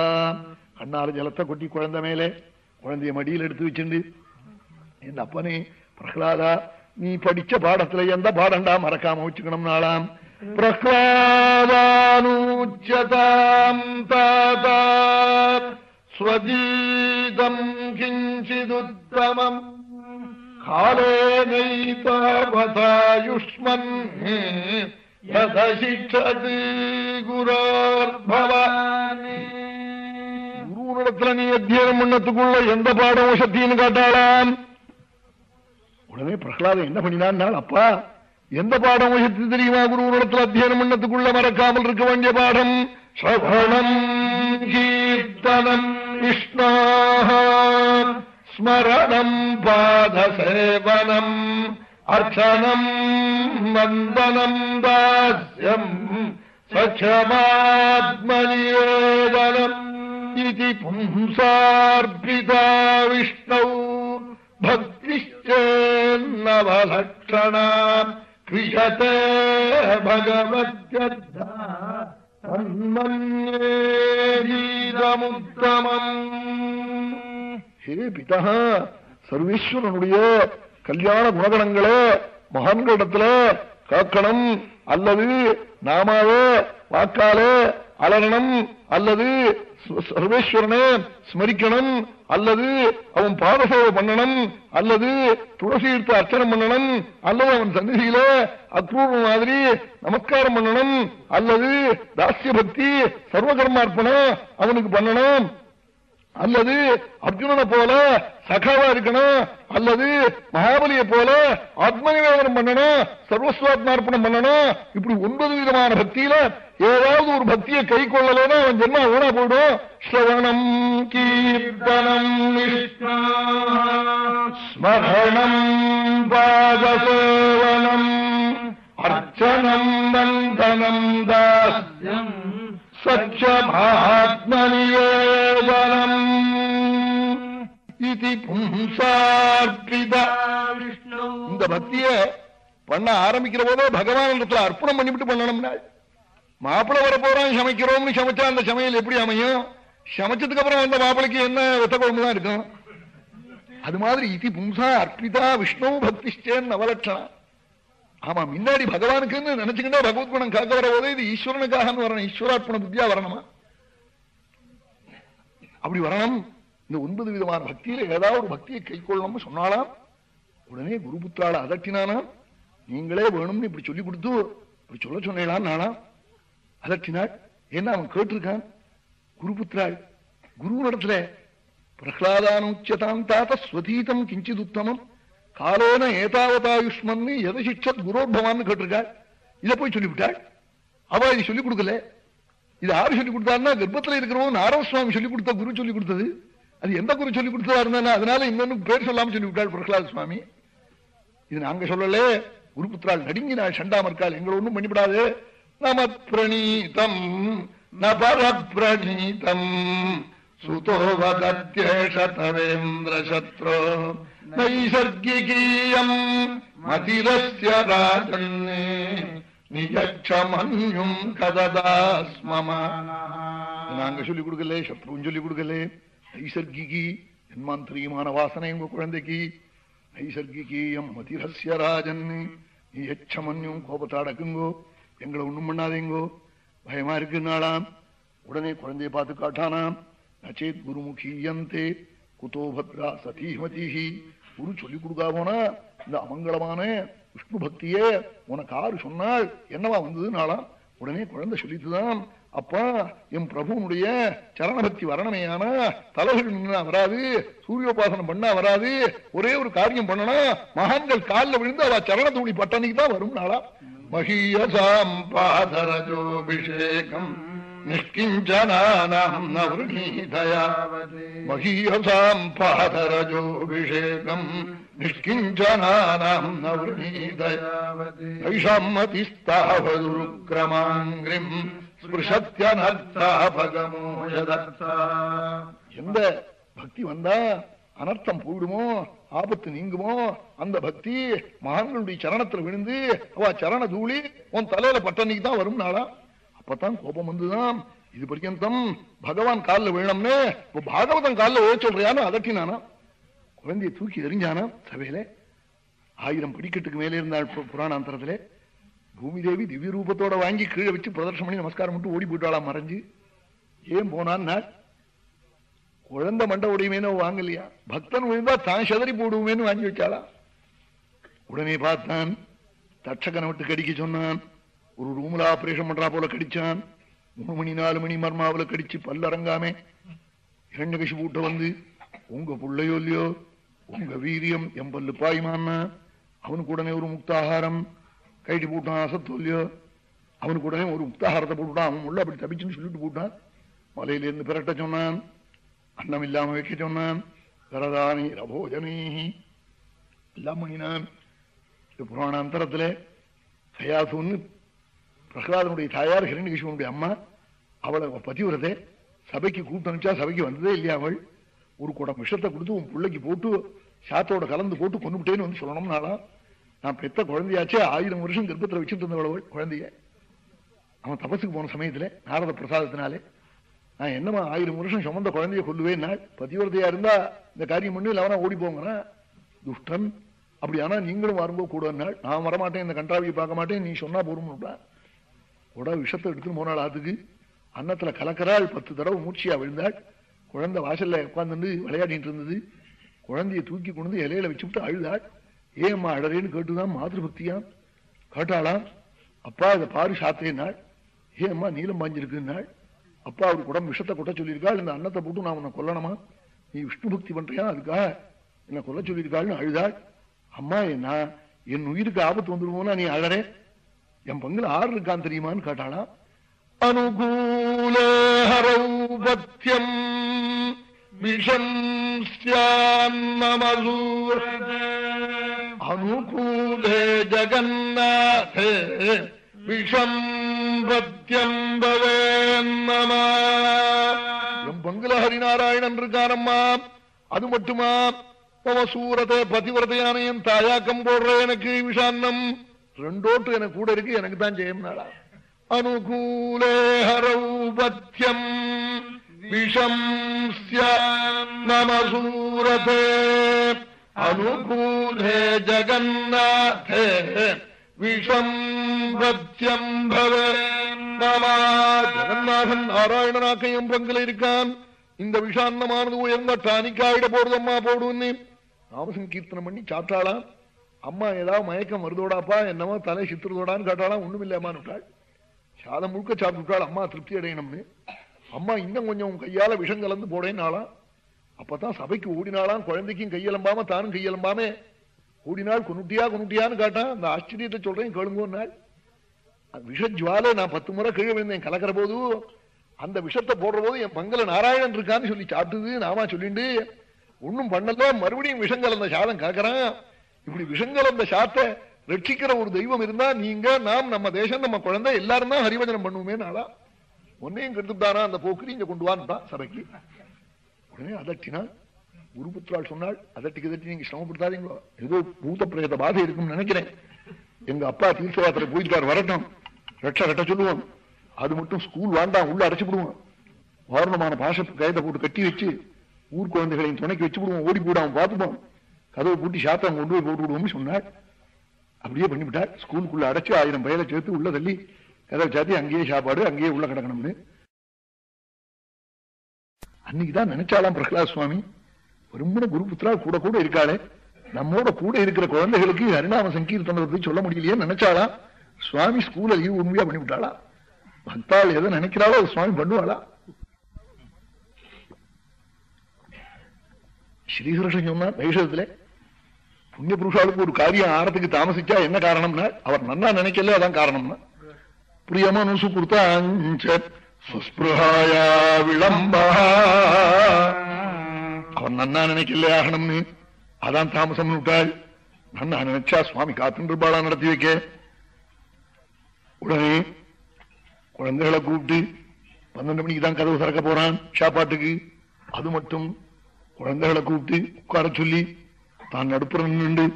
கண்ணால ஜலத்தை கொட்டி குழந்தை மேலே. குழந்தைய மடியில் எடுத்து வச்சுண்டு. என் அப்பனே பிரகலாதா நீ படிச்ச பாடத்துல எந்த பாடண்டா மறக்காம வச்சுக்கணும் நாளாம். பிரகலாதானூச்சதாம் தாதா ஸ்வஜீதம் கிஞ்சிதுத்தமம். காலேனைதாவதாயுஷ்மன் யதசிக்ஷது குரோர்பவானே குருவினிடத்துல நீ அத்தியனம் பண்ணத்துக்குள்ள எந்த பாடம் சக்தின்னு காட்டாளாம். உடனே பிரகலாதம் என்ன பண்ணினான் அப்பா எந்த பாடம் சக்தி தெரியுமா குருவினிடத்துல அத்தியனம் பண்ணத்துக்குள்ள மறக்காமல் இருக்க வேண்டிய பாடம்? சவணம் கீர்த்தனம் விஷ்ணா ஸ்மரணம் अर्चनम् वन्दनम् दास्यम् सक्षमात्मनिनम् इति पुंसार्पिता विष्णौ। भक्तिश्चेन्नवलक्षणा कृषते भगवद्गद्ध तन्मन्ये गीतमुत्तमम्। हे पितः सर्वेश्वरयो கல்யாண குணகணங்களே மகான்களிடத்துல காக்கணும் அல்லது நாமாவே வாக்காலே அலரணும் அல்லது சர்வேஸ்வரனே ஸ்மரிக்கணும் அல்லது அவன் பாதசேவை பண்ணணும் அல்லது துளசியிட்டு அர்ச்சனம் பண்ணணும் அல்லது அவன் சந்நிதியில அக்ரூப மாதிரி நமஸ்காரம் பண்ணணும் அல்லது தாசிய பக்தி சர்வகர்மார்ப்பணம் அவனுக்கு பண்ணணும் அல்லது அர்ஜுனனை போல சகாவா இருக்கணும் அல்லது மகாபலியை போல ஆத்மநிவேதனம் பண்ணணும் சர்வஸ்வாத்மார்ப்பணம் பண்ணணும் இப்படி ஒன்பது விதமான பக்தியில ஏதாவது ஒரு பக்தியை கை கொள்ளலைன்னா அவன் ஜென்மா ஊனா போயிடும். ஸ்ரவணம் கீர்த்தனம் ஸ்மரணம் பாதசேவனம் அர்ச்சனம் வந்தனம் தாஸ்யம். சச்சமாத்மநிவேதனம் இது பும்சார்பித இந்த பக்திய பண்ண ஆரம்பிக்கிற போதே பகவான் இடத்துல அர்ப்பணம் பண்ணிவிட்டு பண்ணணும்னா மாப்பிள வர போறோம் சமைக்கிறோம்னு சமைச்சா அந்த சமையல் எப்படி அமையும்? சமைச்சதுக்கு அப்புறம் அந்த மாப்பிளைக்கு என்ன வெத்த குழம்பு தான் இருக்கும்? அது மாதிரி இது பும்சா அர்ப்பிதா விஷ்ணு பக்திஷ்டேன் நவலட்சணா ஆமா முன்னாடி பகவானுக்குன்னு நினைச்சுக்கிட்டா பகவத் குணம் காக்க வர போதே இது ஈஸ்வரனுக்காக வரணும். ஈஸ்வரார்ப்பண புத்தியா வரணுமா? அப்படி வரணும். இந்த ஒன்பது விதமான பக்தியில ஏதாவது ஒரு பக்தியை கை கொள்ளணும்னு சொன்னாலாம் உடனே குருபுத்திரால அதட்டினானா நீங்களே வேணும்னு இப்படி சொல்லி கொடுத்து இப்படி சொல்ல சொன்னேலாம் நானா அதட்டினாள். ஏன்னா அவன் கேட்டிருக்கான்? குருபுத்திராள் நடத்துல பிரஹ்லாதானுச்சதாம் தாத்த ஸ்வதீதம் கிஞ்சித் உத்தமம் காலோன ஏதாவதாயுஷ்மன் எதை சிக்ஷத் குரோத்பவான்னு கேட்டிருக்காள். இதை போய் சொல்லிவிட்டாள். அவ இது சொல்லிக் கொடுக்கல. இது யாரு சொல்லிக் கொடுத்தாருன்னா கர்ப்பத்தில் இருக்கிறவன் நாரவ சுவாமி சொல்லிக் கொடுத்த குரு சொல்லிக் கொடுத்தது. அது எந்த குரு சொல்லிக் கொடுத்ததா இருந்தா அதனால இன்னொன்னு பேர் சொல்லாம சொல்லி விட்டாள் பிரகலாத சுவாமி. இது நாங்க சொல்லல. குருபுத்திரால் நடுங்கினாள் சண்டாமர்கால் எங்களை ஒண்ணும் பண்ணிவிடாது. நம பிரணீதம் நபர பிரணீதம் சுதோ வதத்யேஷ தவேந்திர சத்ரோ நைசர்கிகீயம் மதிரஸ்ய ராஜன்னே நிஜமன்யும் கததாஸ்மம நாங்க சொல்லிக் கொடுக்கல சத்ருவும் சொல்லிக் கொடுக்கல நைசர்கிகி ஜன்மாந்திரியமான வாசனை உங்க குழந்தைக்கு நைசர்கிகீயம் மதிரஸ்ய ராஜன் நீ எச்சமன்யும் கோபத்தை அடக்குங்கோ எங்களை ஒண்ணும் பண்ணாதீங்கோ பயமா இருக்குன்னாலாம் உடனே குழந்தைய பார்த்து காட்டானாம் நச்சேத் குருமுகீயந்தே குதோ பத்ரா சதீமதிஹி குரு சொல்லிக் கொடுக்கா போனா இந்த அமங்கலமான விஷ்ணு பக்தியே உனக்கு ஆறு சொன்னாள் என்னவா வந்ததுனாலாம் உடனே குழந்தை சொல்லித்துதான் அப்பா என் பிரபுனுடைய சரணபக்தி வரணமையானா தலைகள் நின்னா வராது சூரியோபாசனம் பண்ணா வராது ஒரே ஒரு காரியம் பண்ணனா மகான்கள் காலில் விழுந்து அவ சரண தூணி பட்டணிக்கு தான் வரும் நாளா மகீயசாம் பாதரஜோபிஷேகம். நிஷ்கிஞ்சனானாம் நவருணீதயா மகீயசாம் பாதரஜோபிஷேகம் நிஷ்கிஞ்சனானாம் நவருணீதயா ஐஷாமதிஸ்தாவதுருக்கிரமாங்கிரிம் ஸ்பிருஷத்யனர்த்தாபகமோ எந்த பக்தி வந்தா அனர்த்தம் போயிடுமோ? ஆபத்து நீங்குமோ? அந்த பக்தி மகான்களுடைய சரணத்துல விழுந்து அவ சரண தூளி உன் தலையில பட்டன்னைக்கு தான் வரும் நாளா? அப்பதான் கோபம் வந்துதான் இது பர்யந்தம் பகவான் காலில் விழணும்னு இப்ப பாகவதம் காலில் ஓ சொல்றியான்னு அதட்டினானா? குழந்தையை தூக்கி எறிஞ்சானா? சபையில ஆயிரம் படிக்கட்டுக்கு மேலே இருந்தாள் பு- பூமி தேவி திவ்ய ரூபத்தோட வாங்கி கீழே வச்சு பிரதர்ஷம் பண்ணி நமஸ்காரம் மட்டும் ஓடி போயிட்டாளாம் மறைஞ்சு. ஏன் போனான்னா குழந்தை மண்ட உடையுமேனோ வாங்கலையா? பக்தன் விழுந்தா தான் செதறி போடுவோமேனு வாங்கி வச்சாளா? உடனே பார்த்தான் தட்சகனை விட்டு கடிக்க சொன்னான். ஒரு ரூம்ல ஆபரேஷன் பண்றா போல கடிச்சான். மூணு மணி நாலு மணி மர்மாவில கடிச்சு பல்லறங்காம. இரண்டு கஷி பூட்ட வந்து உங்க பிள்ளையோ இல்லையோ உங்க வீரியம் என் பல்லு பாயுமான்னா அவனுக்கு உடனே ஒரு முக்தாகாரம். கைட்டு போட்டான் அசத்தோ இல்லையோ. அவனுக்கு உடனே ஒரு முக்தாகாரத்தை போட்டுட்டான். அவன் உள்ள அப்படி தப்பிச்சுன்னு சொல்லிட்டு போட்டான். மலையிலிருந்து பிறட்ட சொன்னான். அன்னம் இல்லாம வைக்க சொன்னான். கரதானி ரபோஜனேஹி எல்லாம் பண்ணினான். இது புராணாந்தரத்துல சயாசுன்னு பிரகலாதனுடைய தாயார் ஹிரண்யகிருஷ்ணனுடைய அம்மா அவளை பதிவிரதே சபைக்கு கூப்பிட்டு சபைக்கு வந்ததே இல்லையா அவள் ஒரு குடம் விஷத்தை கொடுத்து உன் பிள்ளைக்கு போட்டு சாத்தோட கலந்து போட்டு கொண்டுட்டேன்னு வந்து சொல்லணும்னாலா நான் பெத்த குழந்தையாச்சே ஆயிரம் வருஷம் கர்ப்பத்தில் வச்சுட்டு இருந்தவள் குழந்தைய. அவன் தபசுக்கு போன சமயத்துல நாரத பிரசாதத்தினாலே நான் என்னமா ஆயிரம் வருஷம் சுமந்த குழந்தைய கொல்லுவேன் நாள் பதிவிரதையா இருந்தா இந்த காரியம் பண்ணி இல்லவனா ஓடி போங்கிறான் துஷ்டன். அப்படி ஆனா நீங்களும் வரும்போது கூட நாள். நான் வரமாட்டேன் இந்த கண்டாவியை பார்க்க மாட்டேன் நீ சொன்னா போரும்னுட்டா உட விஷத்தை எடுத்து போனாள் ஆத்துக்கு அன்னத்துல கலக்கிறாள் பத்து தடவை மூச்சியா விழுந்தாள். குழந்தை வாசல்ல உட்காந்துட்டு விளையாடிட்டு இருந்தது. குழந்தைய தூக்கி கொண்டு வந்து இலையில வச்சுவிட்டு அழுதாள். ஏம்மா அழறேன்னு கேட்டுதான் மாதிரி பக்தியாம் கேட்டாளாம் அப்பா இதை பாரு சாத்தேனாள் ஏம்மா நீளம் பாஞ்சிருக்குன்னாள் அப்பா அவருக்கு உடம்பு விஷத்தை கொட்ட சொல்லியிருக்காள். இந்த அன்னத்தை போட்டு நான் உன்னை கொல்லணுமா? நீ விஷ்ணு பக்தி பண்றியா? அதுக்காக என்ன கொல்ல சொல்லியிருக்காள்னு அழுதாள். அம்மா நான் என் உயிருக்கு ஆபத்து வந்துருமோனா நீ அழறே. என் பங்குல ஆறு இருக்கான் தெரியுமான்னு கேட்டாளா அனுகூலே ஹரௌபத்தியம் விஷம் அனுகூலே ஜகநாதே விஷம் பத்தியம் பவேன்னமா என் பங்குல ஹரிநாராயணன் இருக்காரம்மா அது மட்டுமா? மம சூரத்தை பதிவிரதையான என் தாயாக்கம் போடுற எனக்கு விஷான்னம் ரெண்டோட்டு எனக்கு கூட இருக்கு எனக்கு தான் ஜெயம் நாளா அனுகூலே ஹரௌபத்தியம் விஷம் நம சூரதே அனுகூலே ஜகநாதே விஷம் பத்தியம் பவே நம ஜெகநாதன் நாராயணனாக்க என் பங்குல இருக்கான் இந்த விஷான்னமானது உயர்ந்த டானிக்காயிட போடுதம்மா போடுன்னு நாமசங்கீர்த்தனம் பண்ணி சாப்பிட்டாளாம் அம்மா ஏதாவது மயக்கம் வருதோடாப்பா என்னமோ தலை சித்துறதோடான்னு கேட்டாலாம் ஒண்ணும் இல்லையம்மான்னு விட்டாள் சாதம் முழுக்க சாப்பிட்டுட்டாள் அம்மா திருப்தி அடையணும்னு. அம்மா இன்னும் கொஞ்சம் உன் கையால விஷம் கலந்து போடேன்னாலாம் அப்பதான் சபைக்கு ஓடினாலாம் குழந்தைக்கும் கையெலம்பாம தானும் கையெலம்பாம ஓடினால் குனுட்டியா குனுட்டியான்னு கேட்டான். அந்த ஆச்சரியத்தை சொல்றேன் கேளுங்கோ நாள் விஷஜ்வாலை நான் பத்து முறை கீழே விழுந்தேன் கலக்கிற போது அந்த விஷத்தை போடுற போது என் பங்கல நாராயணன் இருக்கான்னு சொல்லி சாப்பிட்டுது நாமா சொல்லிண்டு ஒன்னும் பண்ணல மறுபடியும் விஷம் கலந்த சாதம் கலக்கிறான். இப்படி விஷம் அந்த சாத்தை ரட்சிக்கிற ஒரு தெய்வம் இருந்தா நீங்க நாம் நம்ம தேசம் நம்ம குழந்தை எல்லாரும் தான் ஹரிவஜனம் பண்ணுவோமே நாளா உன்னையும் கெடுத்துட்டானா அந்த போக்கு? இங்க கொண்டு வான்ட்டான் சபைக்கு. உடனே அதட்டினா குருபுத்திரால் சொன்னால் அதட்டிக்கு அதட்டி நீங்க சிரமப்படுத்தாதீங்களோ? ஏதோ பூத்த பிரேத பாதை இருக்கும்னு நினைக்கிறேன். எங்க அப்பா தீர்த்த யாத்திரை போயிட்டார் வரட்டும். ரட்ச கட்ட சொல்லுவோம் அது மட்டும் ஸ்கூல் வேண்டாம் உள்ள அடைச்சு விடுவோம் வாரணமான பாஷ கைதை போட்டு கட்டி வச்சு ஊர் குழந்தைகளையும் துணைக்கு வச்சு விடுவோம் ஓடி போடாம பார்த்துப்போம் கதவை பூட்டி சாத்தம் கொண்டு போய் போட்டு விடுவோம்னு சொன்னாள் அப்படியே பண்ணிவிட்டார். ஸ்கூலுக்குள்ள அடைச்சு ஆயிரம் பயிரை சேர்த்து உள்ள தள்ளி கதவை சாத்தி அங்கேயே சாப்பாடு அங்கேயே உள்ள கிடக்கணும்னு. அன்னைக்குதான் நினைச்சாலாம் பிரகலாத் சுவாமி. வெறுமன குருபுத்திரா கூட கூட இருக்காளே. நம்மோட கூட இருக்கிற குழந்தைகளுக்கு ஹரிநாம சங்கீர்த்தனத்தை சொல்ல முடியலையே நினைச்சாலாம். சுவாமி ஸ்கூல லீவ் உண்மையா பண்ணி விட்டாளா பக்தாள் எதை நினைக்கிறாளோ சுவாமி பண்ணுவாளா? ஸ்ரீகிருஷ்ணன் சொன்னா வைஷத்துல புண்ணிய புருஷாளுக்கு ஒரு காரியம் ஆறதுக்கு தாமசிச்சா என்ன காரணம்னா? அவர் நன்னா நினைக்கல அதான் காரணம்னா. பிரியமனுசு கொடுத்தாஞ்ச சுஸ்பிருஹாயா விளம்பா. அவன் நன்னா நினைக்கல ஆகணும்னு அதான் தாமசம் விட்டாள். நன்னா நினைச்சா சுவாமி காத்துருப்பாளா நடத்தி வைக்க. உடனே குழந்தைகளை கூப்பிட்டு பன்னெண்டு மணிக்கு தான் கதவு திறக்க போறான் சாப்பாட்டுக்கு. அது மட்டும் குழந்தைகளை கூப்பிட்டு உட்கார சொல்லி தான் நடுப்புற நின்று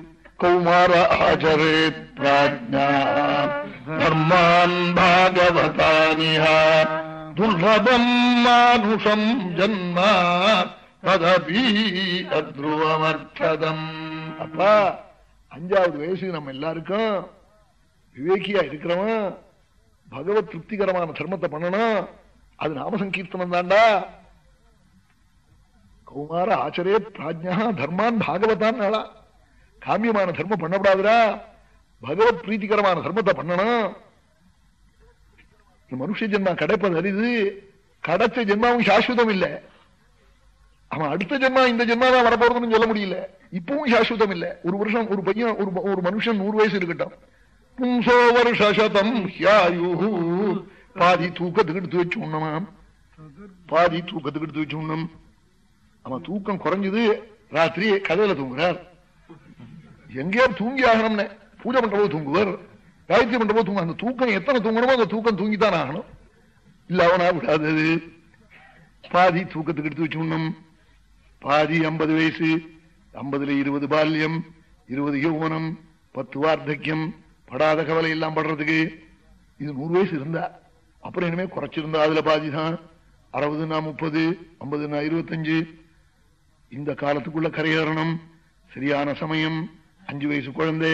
கௌமார ஆச்சரே பிராஜ்ஞா. தர்மான் பாகவதானிஹா துர்லபம் மானுஷம் ஜன்மா. ததபி அத்ருவமர்த்ததம் அப்பா அஞ்சாவது வயசு நம்ம எல்லாருக்கும். விவேகியா இருக்கிறவன் பகவத் திருப்திகரமான தர்மத்தை பண்ணணும். அது நாம சங்கீர்த்தனம் தாண்டா. கௌமார ஆச்சரே பிராஜ்யா தர்மான் பாகவதான் நாளா. காமியமான தர்மம் பண்ணப்படாதுடா. பகவத் பிரீத்திகரமான தர்மத்தை பண்ணணும். மனுஷ ஜென்மா கிடைப்பது அரிது. கிடைச்ச ஜென்மாவும் சாஸ்வதம் இல்ல. அவன் அடுத்த ஜென்மா இந்த ஜென்மா தான் வரப்போறதுன்னு சொல்ல முடியல. இப்பவும் சாஸ்வதம் இல்ல. ஒரு வருஷம் ஒரு பையன் ஒரு ஒரு மனுஷன் நூறு வயசு இருக்கட்டும். பும்சோ வருஷம் பாதி தூக்கத்துக்கு எடுத்து வச்சு உண்ணமாம் பாதி தூக்கத்துக்கு எடுத்து வச்சு உண்ணும் அவன் தூக்கம் குறைஞ்சது. ராத்திரி கதையில தூங்குறார். எங்கேயோ தூங்கி ஆகணும்னு பூஜை பண்றபோது தூங்குவார். காயத்ரி பண்றபோது தூங்க அந்த தூக்கம் எத்தனை தூங்கணுமோ அந்த தூக்கம் தூங்கித்தான் ஆகணும். இல்ல அவனா விடாதது. பாதி தூக்கத்துக்கு எடுத்து வச்சு பாதி ஐம்பது வயசு ஐம்பதுல இருபது பால்யம் இருபது யௌவனம் பத்து வார்த்தக்கியம் படாத கவலை எல்லாம் படுறதுக்கு. இது நூறு வயசு இருந்தா அப்புறம் இனிமே குறைச்சிருந்தா அதுல பாதிதான். அறுபதுனா முப்பது ஐம்பதுனா இருபத்தஞ்சு இந்த காலத்துக்குள்ள கரையேறணும். சரியான சமயம். அஞ்சு வயசு குழந்தை.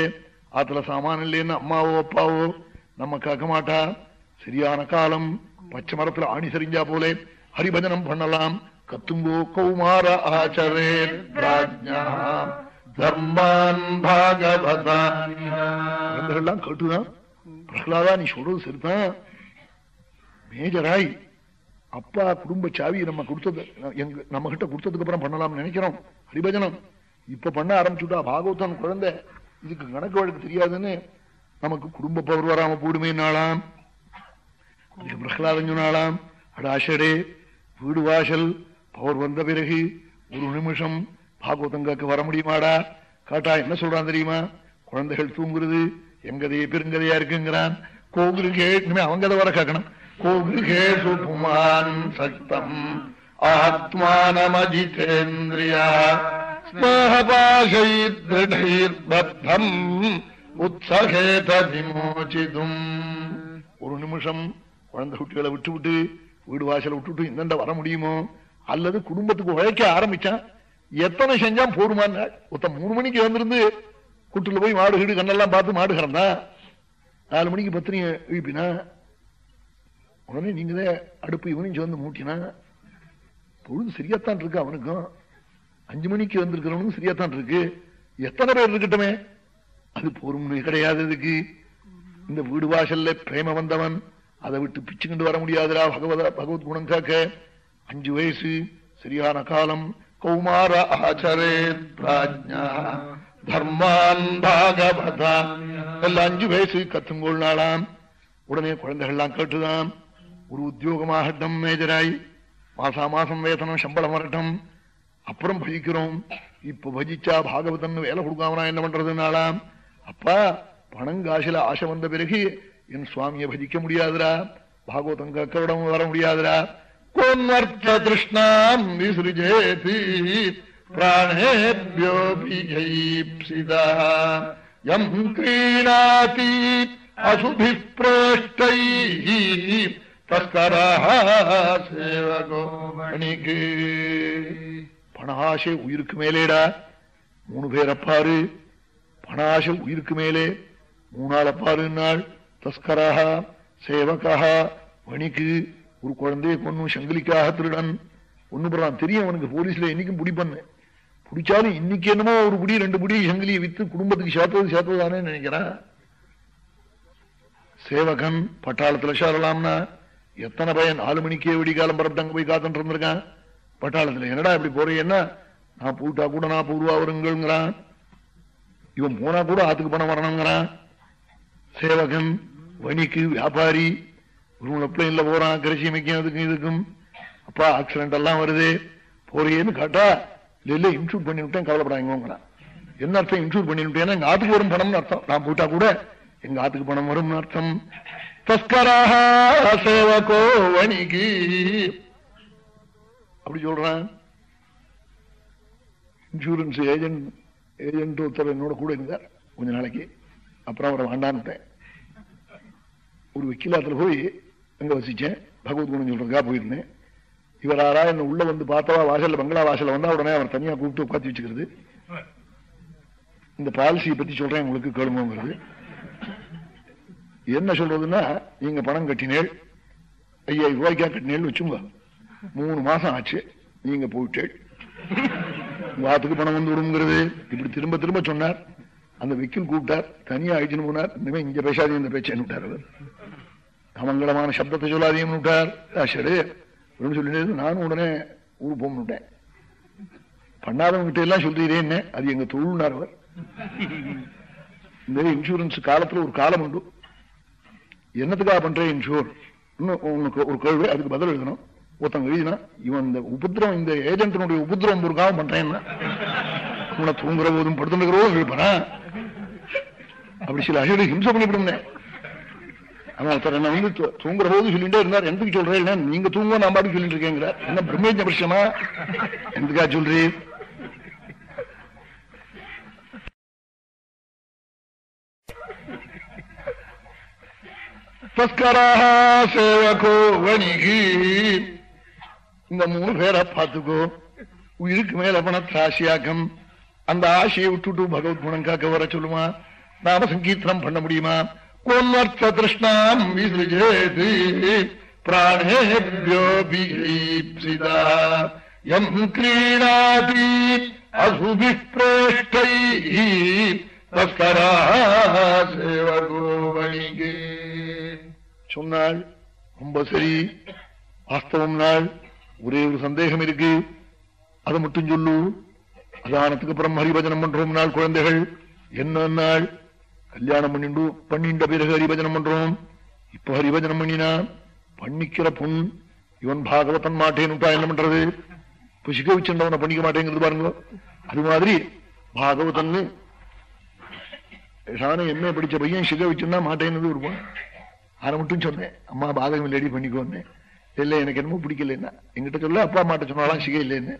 ஆத்துல சாமான இல்லைன்னு அம்மாவோ அப்பாவோ நம்ம காக்க மாட்டா. சரியான காலம். பச்சை மரத்துல ஆணி சரிஞ்சா போலே ஹரிபஜனம் பண்ணலாம். கத்துங்கோ கௌமார ஆச்சரே பிராஜ்ஞா தர்மான் பாகவதான் குழந்தைகள்லாம் பிரகலாதா நீ சொல்றது சரிதான். மேஜராய். அப்பா குடும்ப சாவி நம்ம கொடுத்தது எங்க நம்ம கிட்ட கொடுத்ததுக்கு அப்புறம் பண்ணலாம்னு நினைக்கிறோம். ஹரிபஜனம் இப்ப பண்ண ஆரம்பிச்சுட்டா பாகவதன் குழந்தை. இதுக்கு கணக்கு வழக்கு தெரியாதுன்னு நமக்கு குடும்ப பவர் வராம போடுமே நாளாம். பிரகலாதஞ்சு நாளாம் சொன்னாலாம் அடாஷடே வீடு வாசல் பவர் வந்த பிறகு ஒரு நிமிஷம் பாகவதங்காக்கு வர முடியுமாடா? காட்டா என்ன சொல்றான் தெரியுமா? குழந்தைகள் தூங்குறது எங்கதையே பெருங்கதையா இருக்குங்கிறான். கோகுருகே இனிமே அவங்க வர கேட்கணும். கோகுருகேஷு புமான் சக்தம் ஆத்மானமஜிதேந்திரியா ஸ்மஹபாஷைர்பத்தம் உத்சகேத விமோச்சிதும் ஒரு நிமிஷம் குழந்தை குட்டிகளை விட்டு விட்டு வீடு வாசலை விட்டுவிட்டு இந்தண்ட வர முடியுமோ? அல்லது குடும்பத்துக்கு உழைக்க ஆரம்பிச்சான் எத்தனை செஞ்சான் போருமான் ஒருத்தன் மூணு மணிக்கு வந்திருந்து குட்டுல போய் மாடு கீடு கண்ணெல்லாம் பார்த்து மாடு கறந்தா நாலு மணிக்கு பத்திரிகை எழுப்பினா உடனே நீங்களே அடுப்பு இவனையும் சேர்ந்து மூட்டினா பொழுது சரியாத்தான் இருக்கு அவனுக்கும் அஞ்சு மணிக்கு வந்திருக்கிறவனுக்கும் சரியாத்தான் இருக்கு. எத்தனை பேர் இருக்கட்டுமே? அது பொறுமை கிடையாது இதுக்கு. இந்த வீடு வாசல்ல பிரேம வந்தவன் அதை விட்டு பிச்சுக்கிண்டு வர முடியாதுடா பகவத பகவத் குணம் காக்க. அஞ்சு வயசு சரியான காலம். கௌமார ஆச்சரே பிராஜ்யா தர்மான் பாகவதா. எல்லாம் அஞ்சு வயசு கத்துங்கொள் நாளாம் உடனே குழந்தைகள்லாம் கேட்டுதான். ஒரு உத்தியோகமாகட்டும் மேஜராய் மாசா மாசம் வேதனம் சம்பளம் வரட்டும் அப்புறம் பஜிக்கிறோம் இப்ப பஜிச்சா பாகவதன் வேலை கொடுக்காமனா என்ன பண்றதுனாலாம் அப்பா பணம் காசுல ஆசை வந்த பிறகு என் சுவாமியை பஜிக்க முடியாதுரா பாகவதம் கக்கவிடம் வர முடியாதுரா கோன்வர்த்த திருஷ்ணாம் விசிருஜேதி பிராணேபியோபி ஜெயிப்சிதா கிரீணாதி அசுபி பிரேஷ்டை சேவகோ பணாசை உயிருக்கு மேலேடா. மூணு பேர் அப்பாரு. பணாசை உயிருக்கு மேலே. மூணாள் அப்பாரு நாள் தஸ்கராக சேவகாக வணிக்கு. ஒரு குழந்தைய கொன்னும் சங்கிலிக்காக திருடன். ஒண்ணு போறான் தெரியும் அவனுக்கு. போலீஸ்ல என்னைக்கும் பிடிப்பண்ணு பிடிச்சாலும் இன்னைக்கு என்னமோ ஒரு புடி ரெண்டு புடி சங்கிலியை வித்து குடும்பத்துக்கு சேர்த்தது சேர்த்ததானே நினைக்கிறான் சேவகன் பட்டாளத்துல சேரலாம்னா. எத்தனை பையன் நாலு மணிக்கே விடிகாலம் பரப்பிட்டு போய் காத்துட்டு இருந்திருக்கான்? பட்டாளத்துல என்னடா இப்படி போறீங்கன்னா நான் பூட்டா கூட நான் பூர்வா வருங்கிறான் இவன் போனா கூட ஆத்துக்கு பணம் வரணுங்கிறான். சேவகன் வணிக்கு வியாபாரி ரூம்ல போறான் கரிசி அமைக்கும் அதுக்கும் இதுக்கும். அப்பா ஆக்சிடென்ட் எல்லாம் வருது. போறியேன்னு கேட்டா இல்ல இன்சூர் பண்ணி விட்டேன் கவலைப்படாங்கிறான் என்ன அர்த்தம் இன்சூர் பண்ணி விட்டேன்னா எங்க ஆத்துக்கு வரும் பணம்னு அர்த்தம். நான் போட்டா கூட எங்க ஆத்துக்கு பணம் வரும்னு அர்த்தம். தஸ்கராக சேவகோ வணிகி. அப்படி சொல்றான். இன்சூரன்ஸ் ஏஜென்ட் ஏஜென்ட் ஒருத்தர் என்னோட கூட இருந்தார் கொஞ்ச நாளைக்கு. அப்புறம் அவரை வேண்டான்ட்டேன் ஒரு வக்கீலாத்துல போய் அங்க வசிச்சேன். பகவத் குணம் சொல்றதுக்காக போயிருந்தேன். இவர் ஆறா என்ன உள்ள வந்து பார்த்தவா வாசல்ல பங்களா வாசல்ல வந்தா உடனே அவர் தனியா கூப்பிட்டு உட்காந்து வச்சுக்கிறது. இந்த பாலிசியை பத்தி சொல்றேன் உங்களுக்கு கேளுமோங்கிறது என்ன சொல்றதுன்னா நீங்க பணம் கட்டினேள் ஐயாயிரம் ரூபாய்க்கா கட்டினேள் வச்சுங்க மூணு மாசம் ஆச்சு நீங்க போயிட்டேள். வாத்துக்கு பணம் வந்து விடுங்கிறது. இப்படி திரும்ப திரும்ப சொன்னார். அந்த வக்கீல் கூப்பிட்டார். தனியா அழிச்சுன்னு போனார். இனிமே இங்க பேசாதீங்க இந்த பேச்சேன்னு விட்டார் அவர். அமங்கலமான சப்தத்தை சொல்லாதீங்கன்னு விட்டார். சரி. சொல்லிட்டு நானும் உடனே ஊர் போகணுட்டேன் பண்ணாதவங்கிட்ட எல்லாம் சொல்றீரே என்ன அது எங்க தொழில்னார் அவர். இந்த இன்சூரன்ஸ் காலத்துல ஒரு காலம் உண்டு. என்னத்துக்காக பண்றேன் இன்ஷூர் உனக்கு ஒரு கேள்வி அதுக்கு பதில் எழுதணும். ஒருத்தங்க எழுதினா இவன் இந்த உபதிரம் இந்த ஏஜென்டினுடைய உபதிரம் ஒருக்காக பண்றேன்னா. உன்னை தூங்குற போதும் படுத்துருக்கிற போதும் அப்படி சில அழகு ஹிம்சை பண்ணிவிடுமே ஆனா ஒருத்தர் என்ன வந்து தூங்குற போது சொல்லிட்டே இருந்தார். எனக்கு சொல்றேன் நீங்க தூங்க நான் பாட்டு சொல்லிட்டு இருக்கேங்கிறார் என்ன பிரம்மேஜ விஷயமா எதுக்கா சொல்றேன் தஸ்கராக சேவகோ வணிகி இந்த மூணு பேரை பார்த்துக்கோ. உயிருக்கு மேல பணத்தாசியாக்கம் அந்த ஆசையை விட்டுட்டு பகவத் குணம் காக்க வர சொல்லுமா? நாம சங்கீர்த்தனம் பண்ண முடியுமா? கோன்வர்த்த திருஷ்ணாம் விசிருஜேதி பிராணேபியோபிதா எம் கிரீணாதி அசுபி பிரேஷ்டை தஸ்கரா சேவகோ வணிகே. சொன்னாள் ரொம்ப சரி. வாஸ்தவம் நாள். ஒரே ஒரு சந்தேகம் இருக்கு. அதை மட்டும் சொல்லு. அதானத்துக்கு அப்புறம் ஹரிபஜனம் பண்றோம் நாள் குழந்தைகள். என்ன நாள்? கல்யாணம் பண்ணிண்டு பண்ணிண்ட பிறகு ஹரிபஜனம் பண்றோம். இப்ப ஹரிபஜனம் பண்ணினா பண்ணிக்கிற பொன் இவன் பாகவதன் மாட்டேன்னுட்டா என்ன பண்றது? இப்ப சிக வச்சுட்டவனை பண்ணிக்க மாட்டேங்கிறது பாருங்க. அது மாதிரி பாகவதன் எம்ஏ படிச்ச பையன் சிக வச்சுன்னா மாட்டேன்னு இருப்பான் அதை மட்டும் சொன்னேன். அம்மா பாதகம் ரெடி பண்ணிக்கோன்னு. இல்லை எனக்கு என்னமோ பிடிக்கலன்னா. எங்கிட்ட சொல்ல அப்பா அம்மாட்ட சொன்னாலும் சிகை இல்லைன்னு.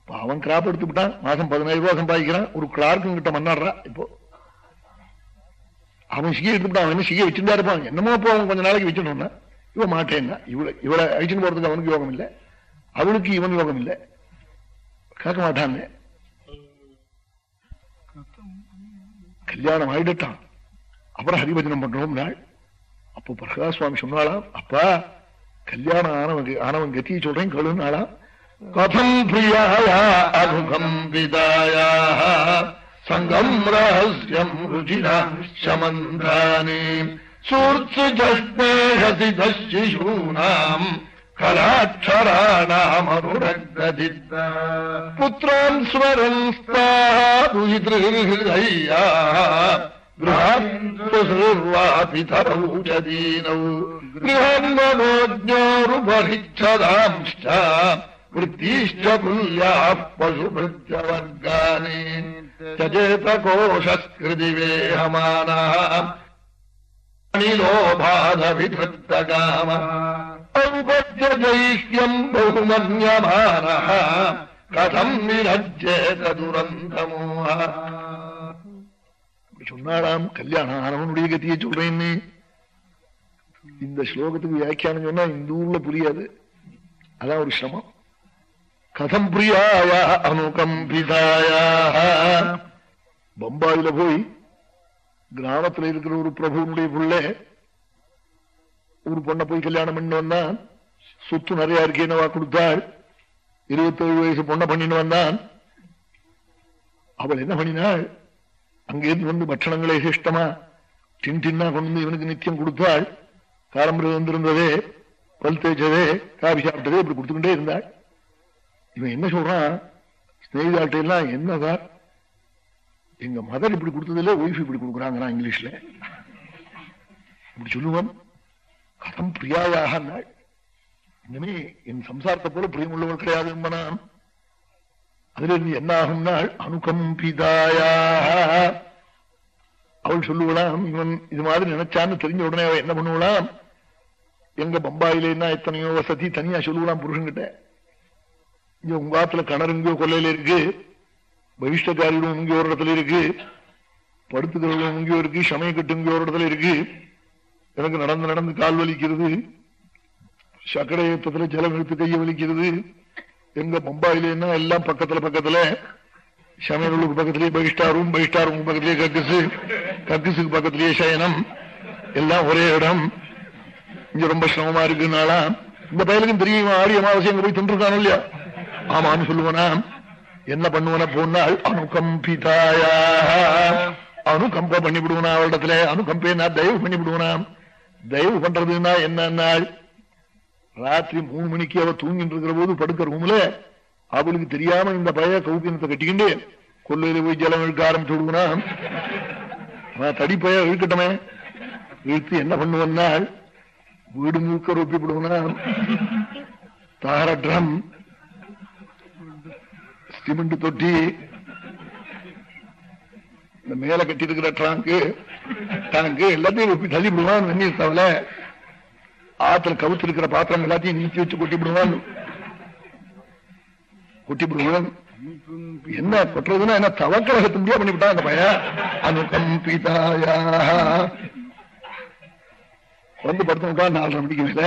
இப்ப அவன் கிராப் எடுத்துக்கிட்டான் மாசம் பதினாயிரம் ரூபாய் சம்பாதிக்கிறான். ஒரு கிளார்க்கு கிட்ட மன்னாடுறான் இப்போ. அவன் சிகை எடுத்துக்கிட்டான் அவன் என்ன சிகை வச்சுட்டா இருப்பான். என்னமோ இப்போ அவன் கொஞ்ச நாளைக்கு வச்சுடணும்னா இவன் மாட்டேன்னா இவளை இவளை அழிச்சுன்னு போறதுக்கு அவனுக்கு யோகம் இல்லை. அவளுக்கு இவன் யோகம் இல்லை. கேட்க மாட்டாங்க கல்யாணம் ஆயிடட்டான் அப்புறம் ஹரிபஜனம் பண்றோம் நாள். அப்போ பிரகாஷ் சுவாமி சொன்னாலாம் அப்பா கல்யாணம் ஆனவங்க ஆனவன் கத்தியை சொல்றேன் கழுனாளா கதம் பிரியாயா அனுகம் விதாயா சங்கம் ரகசியம் ருச்சிரா சமந்தானே சூர்த்து ஜஸ்மேஷசி தசிஷூனாம் கலாட்சராணாமருரக்ததித்த புத்திரான் ஸ்வரம் गृहासुर्वापिथरौ च दीनौ गृहम् मनोज्ञोरुपहिच्छदांश्च वृत्तीश्च पुल्याः पशुभृत्यवर्गानि। च चेतकोशकृतिवेहमानः अनिलो बहुमन्यमानः। कथम् विरज्येत दुरन्तमोहः। சொன்னாடாம் கல்யாணம் ஆனவனுடைய கத்தியை சொல்றேன்னு. இந்த ஸ்லோகத்துக்கு வியாக்கியானம் சொன்னா இந்த ஊர்ல புரியாது. அதான் ஒரு சிரமம். கதம் பிரியாய அனுகம்பிதாய பம்பாயில போய் கிராமத்துல இருக்கிற ஒரு பிரபுனுடைய புள்ள ஒரு பொண்ணை போய் கல்யாணம் பண்ணி வந்தான் சொத்து நிறைய இருக்கு என்னவா கொடுத்தாள்? இருபத்தேழு வயசு பொண்ணை பண்ணின்னு வந்தான். அவள் என்ன பண்ணினாள்? அங்கிருந்து வந்து பட்சணங்களை சிஷ்டமா? டின் டின்னா கொண்டு வந்து இவனுக்கு நித்தியம் கொடுத்தாள். காலம்பரம் வந்திருந்ததே பல் தேய்ச்சதே காபி சாப்பிட்டதே இப்படி கொடுத்துக்கிட்டே இருந்தாள். இவன் என்ன சொல்றான்? ஸ்னேகிதாட்ட எல்லாம் என்னதான் எங்க மதர் இப்படி கொடுத்ததில்ல ஒய்ஃப் இப்படி கொடுக்குறாங்க இங்கிலீஷ்ல. இப்படி சொல்லுவான்? கதம் பிரியாயாக நாள் இனிமே என் சம்சாரத்தை போல பிரியமுள்ளவர் கிடையாது என்பனான் அதுல இருந்து என்ன ஆகும்னால் அனுகம்பிதாயா. அவள் சொல்லுவலாம் இவன் இது மாதிரி நினைச்சான்னு தெரிஞ்ச உடனே அவன் என்ன பண்ணுவலாம்? எங்க பம்பாயில என்ன எத்தனையோ வசதி தனியா சொல்லுவலாம் புருஷன்கிட்ட. இங்க உங்க ஆத்துல கணர் இங்கோ கொல்லையில இருக்கு. பகிஷ்டக்காரிகளும் இங்கே ஒரு இடத்துல இருக்கு. படுத்துக்கிறவங்க இங்கேயோ இருக்கு. சமயக்கட்டு இங்கே ஒரு இடத்துல இருக்கு. எனக்கு நடந்து நடந்து கால் வலிக்கிறது. சக்கரை ஏத்தத்துல ஜலம் எடுத்து கையை வலிக்கிறது. எங்க மும்பாயிலேன்னா எல்லாம் பக்கத்துல பக்கத்துல சமையலுக்கு பக்கத்திலேயே பகிஷ்டாரும் ரூம் ரூம் பக்கத்திலேயே கக்குசு கக்குசுக்கு பக்கத்திலேயே சயனம். எல்லாம் ஒரே இடம். இங்க ரொம்ப சிரமமா இருக்குனாலா இந்த பயலுக்கும் தெரியும்? ஆடி அமாவாசை அங்க போய் தின்றுருக்கானோ இல்லையா? ஆமான்னு சொல்லுவனா? என்ன பண்ணுவன? போனால் அனுகம்பிதாயா. அனுகம்ப பண்ணி அவரிடத்துல அவளிடத்துல? அனுகம்பேனா தயவு பண்ணிவிடுவனா? தயவு பண்றதுன்னா என்னன்னா ராத்திரி மூணு மணிக்கு அவ தூங்கிட்டு இருக்கிற போது படுக்க ரூம்ல அவளுக்கு தெரியாம இந்த பழைய கௌபினத்தை கட்டிக்கிண்டு கொள்ளையில போய் ஜலம் இழுக்க ஆரம்பிச்சு விடுவனா பய இழுக்கட்டமே. இழுத்து என்ன பண்ணுவனால் வீடு மூக்க ரொப்பி விடுவனா தார ட்ரம் சிமெண்ட் தொட்டி இந்த மேல கட்டி இருக்கிற ட்ராங்கு டாங்கு எல்லாத்தையும் ரொப்பி தள்ளி விடுவான் ஆத்துல கவுத்து இருக்கிற பாத்திரம் எல்லாத்தையும் நீக்கி வச்சு கொட்டி விடுவான் கொட்டி விடுவான் என்ன கொட்டுறதுன்னா என்ன தவக்கலகத்து முடியா பண்ணிவிட்டான் அந்த பையன்? அனுகம்பிதாயா வந்து படுத்தா நாலரை மணிக்கு மேல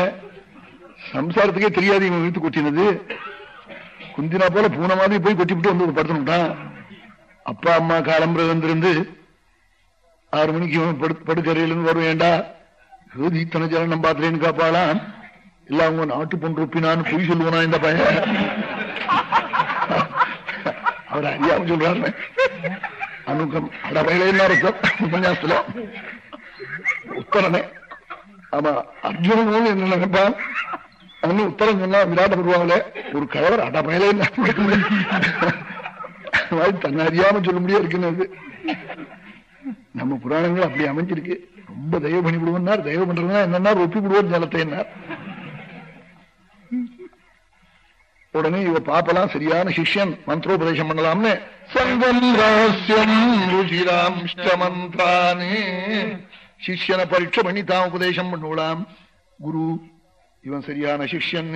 சம்சாரத்துக்கே தெரியாது இவன் வீட்டு கொட்டினது. குந்தினா போல பூனை மாதிரி போய் கொட்டிவிட்டு வந்து படுத்தணும்ட்டான் அப்பா அம்மா காலம்புற வந்திருந்து ஆறு மணிக்கு இவன் படுக்கறையிலிருந்து வரும் வேண்டா இத்தனை ஜலம் பாத்துறேன்னு காப்பாளாம். இல்ல அவங்க நாட்டு பொண்ணு ஒப்பினான்னு பொய் சொல்லுவனா இந்த பையன்? அவர் அறியாம சொல்றாரு அனுக்கம் அட பயில என்ன அர்த்தம் உபன்யாசத்துல. உத்தரனே. ஆமா அர்ஜுனன் என்ன நினைப்பான்? அவனு உத்தரம் சொன்னா விராட வருவாங்களே. ஒரு கழவர் அட பயில என்ன தன்னை அறியாம சொல்ல முடியாது இருக்குன்னு நம்ம புராணங்கள் அப்படி அமைஞ்சிருக்கு. ரொம்ப தயவு பண்ணி விடுவனார் தயவு பண்றதுனா என்னன்னா ஒப்பி விடுவோம் ஜலத்தை என்ன உடனே இவ பாப்பலாம் சரியான சிஷ்யன் மந்திரோபதேசம் பண்ணலாம்னு. சங்கம் ரகசியம் மந்திரானே சிஷ்யனை பரீட்சை பண்ணி தான் உபதேசம் பண்ணுவலாம். குரு இவன் சரியான சிஷ்யன்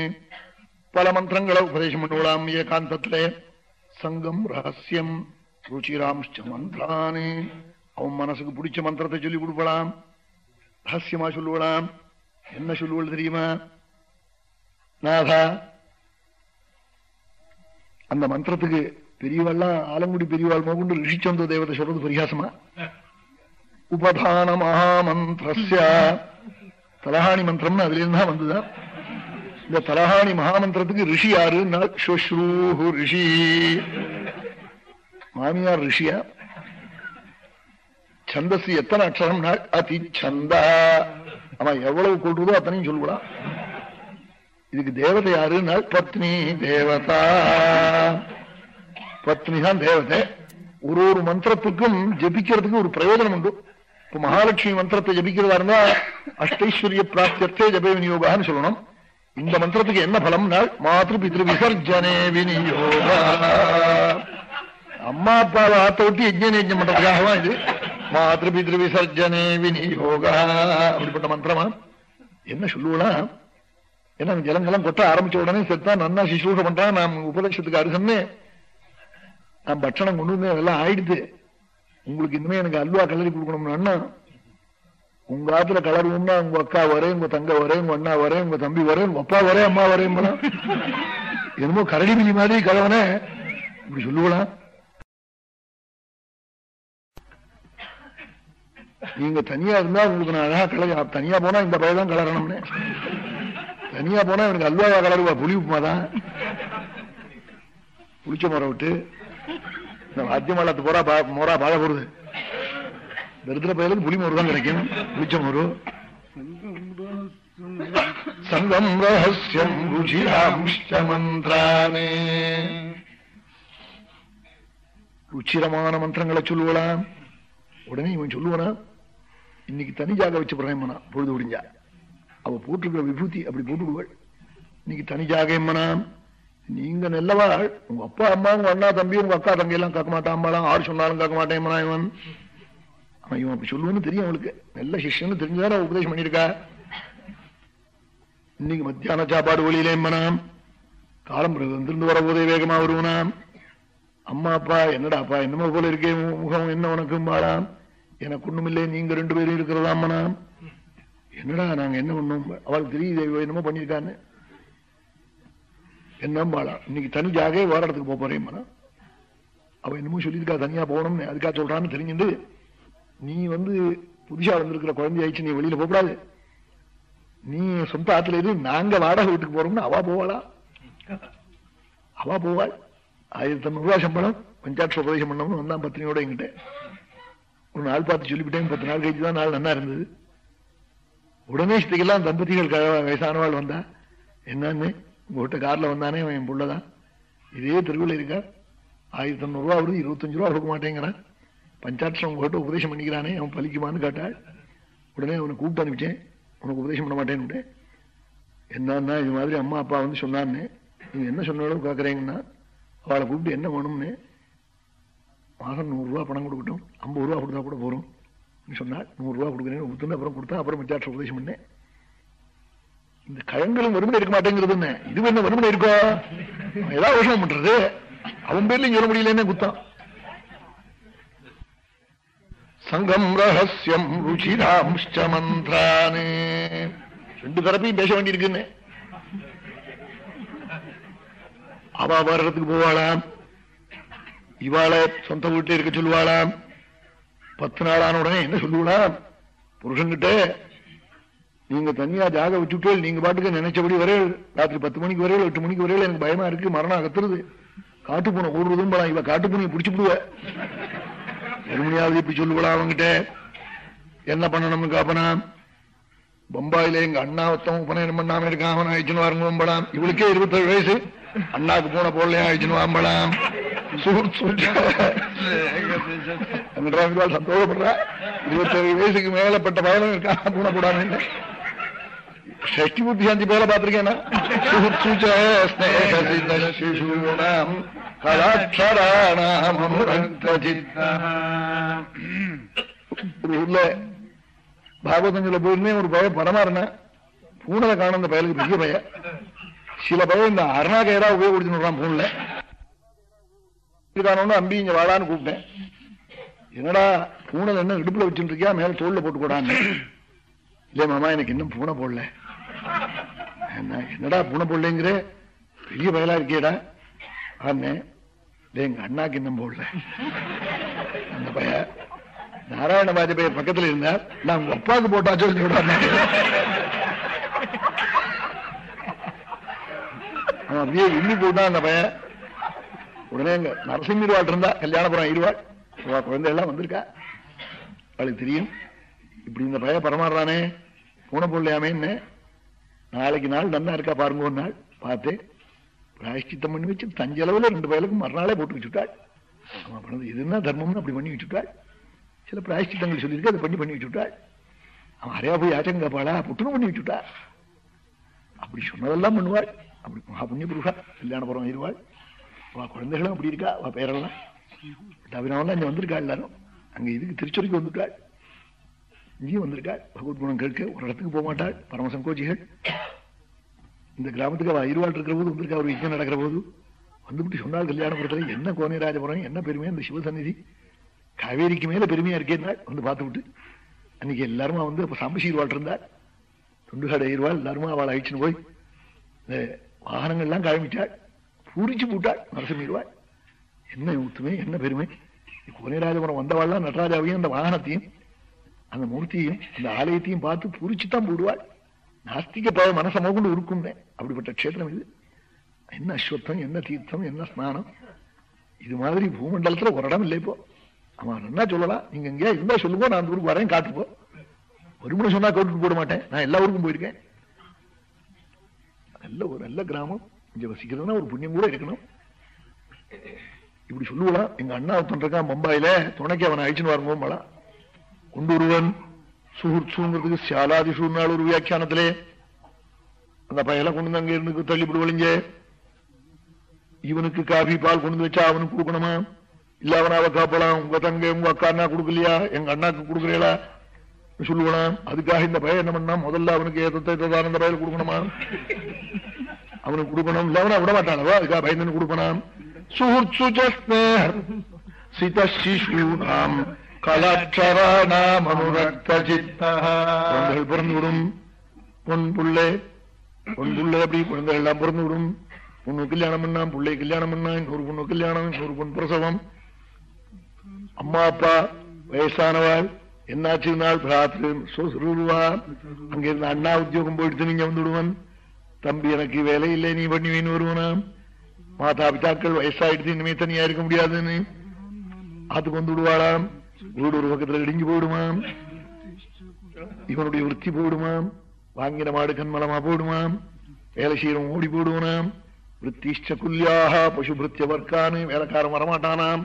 பல மந்திரங்களை உபதேசம் பண்ணுவலாம் ஏகாந்தத்திலே. சங்கம் ரகசியம் ருச்சிராம்ஷ்ட மந்திரானே அவன் மனசுக்கு பிடிச்ச மந்திரத்தை சொல்லி கொடுப்பலாம். ரகசியமா சொல்லுவலாம். என்ன சொல்லுவள் தெரியுமா? நாதா அந்த மந்திரத்துக்கு பெரியவாள்லாம் ஆலங்குடி பெரியவாள் மோகுண்டு ரிஷிச்சந்த தேவதை சொல்றது பரிகாசமா? உபதான மகாமந்திரஸ்ய தலஹாணி மந்திரம்னு அதுல இருந்தா வந்துதான் இந்த தலஹாணி மகாமந்திரத்துக்கு ரிஷி யாரு ஸ்வஸ்ரூஹு ரிஷி. மாமியார் ரிஷியா? சந்தஸ் எத்தனை அக்ஷரம் அதி சந்தா. அவன் எவ்வளவு கொள்றதோ அத்தனையும் சொல்லுவான் இதுக்கு தேவதை யாருன்னா? பத்னி தேவதா. பத்னி தான் தேவதை. ஒரு ஒரு மந்திரத்துக்கும் ஜபிக்கிறதுக்கு ஒரு பிரயோஜனம் உண்டு. இப்ப மகாலட்சுமி மந்திரத்தை ஜபிக்கிறதா இருந்தா அஷ்டைஸ்வரிய பிராப்தியர்த்தே ஜப விநியோகான்னு சொல்லணும். இந்த மந்திரத்துக்கு என்ன பலம்னா மாத்ரு பித்ரு விசர்ஜனே விநியோக. அம்மா அப்பாவை ஆத்த விட்டு யஜ்ஞ யஜ்ஞம் பண்றதுக்காகவா இது? மாத்ரு பித்ரு விசர்ஜனே விநியோக. அப்படிப்பட்ட மந்திரமா? என்ன சொல்லுவனா? ஏன்னா ஜலங்கெல்லாம் கொட்ட ஆரம்பிச்ச உடனே செத்தா நன்னா சிசூஷ பண்றான் நான் உபதேசத்துக்கு அருகன்னு நான் பட்சணம் கொண்டு வந்து அதெல்லாம் ஆயிடுது. உங்களுக்கு இனிமே எனக்கு அல்வா கலரி கொடுக்கணும்னு அண்ணா. உங்க ஆத்துல கலருவோம்னா உங்க அக்கா வரேன் உங்க தங்க வரேன் உங்க அண்ணா வரேன் உங்க தம்பி வரேன் உங்க அப்பா வரேன் அம்மா வரேன் என்னமோ கரடி மிலி மாதிரி கலவனே. இப்படி சொல்லுவலாம் நீங்க தனியா இருந்தா உங்களுக்கு நான் அழகா கலர் தனியா போனா இந்த பையதான் கலரணும்னு. தனியா போனா எனக்கு அல்வாவா கலருவா புளி உப்புமா தான். புளிச்ச மரம் விட்டு இந்த வாத்தியமாலத்து போறா மோரா பாழ போடுது. தரித்திர பயலுக்கு புளி மோறு தான் கிடைக்கும் புளிச்ச மோறு. சங்கம் ரகசியம் ருச்சிராம்ஷ்ட மந்திரானே ருச்சிரமான மந்திரங்களை சொல்லுவலாம். உடனே இவன் சொல்லுவனா? இன்னைக்கு தனி ஜாக வச்சு பிரேமனா பொழுது முடிஞ்சா அவ போட்டிருக்கிற விபூதி அப்படி போட்டுடுவாள் இன்னைக்கு தனி எம்மனாம் நீங்க நல்லவாள் உங்க அப்பா அம்மா உங்க அண்ணா தம்பி உங்க அக்கா தங்கை எல்லாம் கேட்க மாட்டான் அம்மாலாம் ஆறு சொன்னாலும் கேட்க மாட்டேன் இவன். அவன் இவன் அப்படி சொல்லுவோன்னு தெரியும் அவளுக்கு. நல்ல சிஷ்யன்னு தெரிஞ்சுதானே உபதேசம் பண்ணியிருக்கா. இன்னைக்கு மத்தியான சாப்பாடு ஒளியிலே எம்மனாம் காலம் வந்திருந்து வர போதே வேகமா வருவனாம் அம்மா அப்பா என்னடா அப்பா என்னமோ போல இருக்கே உன் முகம் என்ன உனக்கும் பாடாம் எனக்கு ஒண்ணுமில்லை நீங்க ரெண்டு பேரும் இருக்கிறதாமனாம் என்னடா நாங்க என்ன பண்ணோம் அவளுக்கு தெரியுது என்னமோ பண்ணிருக்கான்னு என்ன பாடா இன்னைக்கு தனி வேற இடத்துக்கு போக போறேன் அவ என்னமோ சொல்லியிருக்கா தனியா போகணும்னு அதுக்காக சொல்றான்னு தெரிஞ்சுட்டு நீ வந்து புதுசா வந்திருக்கிற குழந்தை ஆயிடுச்சு நீ வெளியில போகக்கூடாது. நீ சொந்த ஆத்துல இரு நாங்க வாடகை வீட்டுக்கு போறோம்னு அவ போவாளா? அவ போவாள். ஆயிரத்தி ஐநூறு ரூபாய் சம்பளம் பஞ்சாட்சி உபதேசம் பண்ணவனு வந்தான் பத்னியோட என்கிட்ட. ஒரு நாள் பார்த்து சொல்லிவிட்டேன் பத்து நாள் கழிச்சு தான் நாள் நல்லா இருந்தது. உடனே ஸ்திகெல்லாம் தம்பதிகள் க- வயசானவாள் வந்தா என்னன்னு உங்ககிட்ட காரில் வந்தானே அவன் என் பிள்ளைதான். இதே தெருவில் இருக்கா? ஆயிரத்தி தொண்ணூறுரூவா வருது இருபத்தஞ்சு ரூபா கொடுக்க மாட்டேங்கிறான். பஞ்சாட்சம் உங்ககிட்ட உபதேசம் பண்ணிக்கிறானே அவன் பலிக்குமான்னு கேட்டாள். உடனே அவனை கூப்பிட்டு அனுப்பிச்சேன். உனக்கு உபதேசம் பண்ண மாட்டேன்னு என்னன்னா இது மாதிரி அம்மா அப்பா வந்து சொன்னான்னு. நீங்கள் என்ன சொன்னாலும் கேட்குறீங்கன்னா அவளை கூப்பிட்டு என்ன வேணும்னு மாதம் நூறுரூவா பணம் கொடுக்கட்டும். ஐம்பது ரூபா கொடுத்தா கூட போகிறோம் சொன்னால் நூறுரூவா கொடுக்குறேன்னு கொடுத்து அப்புறம் கொடுத்தா அப்புறம் மிச்சாட்ச உபதேசம் பண்ணேன் இந்த கழங்களும் வறுமனை இருக்க மாட்டேங்கிறது என்ன இது என்ன வறுமனை இருக்கோ? ஏதாவது விஷயம் பண்றது? அவன் பேர்லயும் சொல்ல முடியலன்னு குத்தம். சங்கம் ரகசியம் ருச்சிராம்ஷ்ட மந்திரானே. ரெண்டு தரப்பையும் பேச வேண்டியிருக்குன்னு. அவ வர்றதுக்கு போவாளாம். இவாளை சொந்த வீட்டில் இருக்க சொல்லுவாளாம். பத்து நாளான உடனே என்ன சொல்லுவாளாம்? புருஷன்கிட்ட நீங்க தனியா ஜாக வச்சுட்டு நீங்க பாட்டுக்கு நினைச்சபடி வரையல். ராத்திரி பத்து மணிக்கு வரையில எட்டு மணிக்கு வரையில் எனக்கு பயமா இருக்கு மரணம் அகத்துறது. காட்டு பூனை ஓடுறதும் போலாம் இவ காட்டு பூனையை பிடிச்சு மறுமணியாவது இப்படி சொல்லுவா அவங்கிட்ட என்ன பண்ணணும்னு காப்பனா பம்பாயில எங்க அண்ணா ஒருத்தன் உபநயனம் பண்ணாம இருக்கான் அவன் ஆயிடுச்சுன்னு வாருங்க வம்பலாம் இவளுக்கே இருபத்தேழு வயசு. அண்ணாக்கு போன போடலையா ஆயிடுச்சுன்னு வாம்பலாம். சந்தோஷப்படுறா இருபத்தேழு வயசுக்கு மேலப்பட்ட பயணம் இருக்கான் பூனை ஷஷ்டி புத்தி சாந்தி பேரை பார்த்திருக்கேன் சிசூணாம் கலாட்சராணாம் ஒரு ஊர்ல பாகவதங்கள போயிருந்தேன் ஒரு பய பரமாறின பூனலை காணும் அந்த பயலுக்கு பெரிய பய சில பயம் இந்த அருணாகயரா உபயோகப்படுத்தினான் பூனில் இருக்கானோன்னு அம்பி இங்க வாடான்னு கூப்பிட்டேன். என்னடா பூனை என்ன இடுப்புல வச்சுட்டு இருக்கியா மேல தோல்ல போட்டு போடான்னு இல்ல மாமா எனக்கு இன்னும் பூனை போடல. என்னடா பூனை போடலங்கிற? பெரிய பயலா இருக்கியடா ஆனேன் எங்க அண்ணாக்கு இன்னும் போடல. அந்த பைய நாராயண வாஜபேயி பக்கத்துல இருந்தார் நான் உங்க அப்பாவுக்கு போட்டா சொல்லி விடாம அவன் அப்படியே இன்னி போட்டான் அந்த பையன் உடனே எங்க நரசிம்ம இருவாள் இருந்தா கல்யாணபுரம் இருவாள் குழந்தை எல்லாம் வந்திருக்கா. அவளுக்கு தெரியும். இப்படி இந்த பைய பரமாடுறானே பூனை போடலையாமேன்னு நாளைக்கு நாள் நன்னா இருக்கா பாருங்க ஒரு நாள். பார்த்து பிராயஷ்டித்தம் பண்ணி வச்சு தஞ்சளவுல ரெண்டு பயலுக்கும் மறுநாளே போட்டு வச்சுட்டாள். அவன் பண்ணது எதுனா தர்மம்னு அப்படி பண்ணி வச்சுட்டாள். சில பிராயஷ்டித்தங்கள் சொல்லியிருக்கு அதை பண்ணி பண்ணி வச்சுட்டாள். அவன் அறையா போய் ஆச்சங்க காப்பாளா? புட்டுன்னு பண்ணி வச்சுட்டா அப்படி சொன்னதெல்லாம் பண்ணுவாள். அப்படி மகா புண்ணிய புருஷா கல்யாணபுரம் ஆயிடுவாள். அவ குழந்தைகளும் அப்படி இருக்கா? அவ பேரெல்லாம்? தவிரவெல்லாம் இங்கே வந்திருக்கா எல்லாரும்? அங்கே இதுக்கு திருச்சுறைக்கு வந்துட்டாள் இங்கேயும் வந்திருக்காள். பகவத் குணம் கேட்க ஒரு இடத்துக்கு போக மாட்டாள். பரமசங்கோச்சிகள் இந்த கிராமத்துக்கு அவள் இருவாள் இருக்கிற போது வந்திருக்கா ஒரு யஜ்ஞம் நடக்கிற போது. வந்துவிட்டு சொன்னால் கல்யாணபுரத்துல என்ன கோனேராஜபுரம் என்ன பெருமை அந்த சிவசந்நிதி? காவேரிக்கு மேல பெருமையா இருக்கேன் வந்து பார்த்து விட்டு அன்னைக்கு எல்லாருமா வந்து அப்போ சாம்பசீர்வாள் இருந்தாள். துண்டுகாடு இருவாள் எல்லாருமா அவள் அழிச்சுன்னு போய் இந்த வாகனங்கள்லாம் கிளம்பிட்டாள் பூரிச்சு போட்டாள் நரசிம்மிடுவாள் என்ன ஊத்துமே என்ன பெருமை? கோனிராஜபுரம் வந்தவாள்லாம் நடராஜாவையும் அந்த வாகனத்தையும் அந்த மூர்த்தியையும் அந்த ஆலயத்தையும் பார்த்து பூரிச்சு தான் போடுவாள். நாஸ்திக ப மனசை கொண்டு உருக்குந்தேன் அப்படிப்பட்ட க்ஷேத்திரம் இது. என்ன அஸ்வத்தம் என்ன தீர்த்தம் என்ன ஸ்நானம்? இது மாதிரி பூமண்டலத்துல ஒரு இடம் இல்லை இப்போ அவன் என்ன சொல்லலாம். நீங்க எங்கேயா இருந்தா சொல்லுங்க நான் அந்த ஊருக்கு வரேன் காட்டுப்போ. ஒரு முறை சொன்னா கேட்டுட்டு போட மாட்டேன். நான் எல்லா ஊருக்கும் போயிருக்கேன். நல்ல ஒரு நல்ல கிராமம். இங்க வசிக்கிறதுனா ஒரு புண்ணியம் கூட இருக்கணும். இப்படி சொல்லுவலாம் எங்க அண்ணா ஒருத்தன் இருக்கான் பம்பாயில துணைக்கு அவனை அழிச்சுன்னு வரணும் கொண்டுருவன் சுகுர்ச்சுங்கிறதுக்கு சியாலாதிஷூர்னாள் ஒரு வியாக்கியானத்திலே. அந்த பயலை கொண்டு வந்து அங்க இருந்து தள்ளிவிடு ஒளிஞ்ச இவனுக்கு காபி பால் கொண்டு வச்சா அவனுக்கு கொடுக்கணுமா? இல்ல அவனை அவ காப்பலாம் உங்க தங்க உங்க அக்கா அண்ணா கொடுக்கலையா? எங்க அண்ணாக்கு கொடுக்குறீங்களா? சொல்லுவனாம் அதுக்காக இந்த பையன் என்ன பண்ணா முதல்ல அவனுக்கு ஏதத்தை அந்த பயில கொடுக்கணுமா? அவனுக்கு கொடுக்கணும். இல்ல அவனை விட மாட்டானவா அதுக்காக பயந்து கொடுப்பனாம் சுஹுர்சுஜஸ்னேர் சித சிசூனாம் கலாட்சராணாம் அனுரக்த குழந்தைகள் பிறந்து பொன் புள்ளை பொன் புள்ளை அப்படி குழந்தைகள் எல்லாம் பிறந்துவிடும். பொண்ணு கல்யாணம் பண்ணா பிள்ளை கல்யாணம் பண்ணா இன்னொரு பொண்ணு கல்யாணம் இன்னொரு பொன் பிரசவம். அம்மா அப்பா வயசானவாள் என்னாச்சு? நாள் பிராத்திரம் அங்கிருந்து அண்ணா உத்தியோகம் போயிட்டு நீங்க வந்துடுவன். தம்பி எனக்கு வேலை இல்லை நீ பண்ணி வேணும் வருவனாம். மாதா பிதாக்கள் வயசாயிடுத்து இனிமே தனியா இருக்க முடியாதுன்னு. அதுக்கு வந்து விடுவாளாம். வீடு ஒரு பக்கத்துல இடிஞ்சு போயிடுமாம். இவனுடைய விற்பி போயிடுமாம். வாங்கின மாடு கண்மலமா போயிடுமாம். வேலை செய்யறவன் ஓடி போடுவனாம் விற்த்திஷ்ட குல்யாக பசுபிருத்திய வர்க்கான்னு வேலைக்காரன் வரமாட்டானாம்.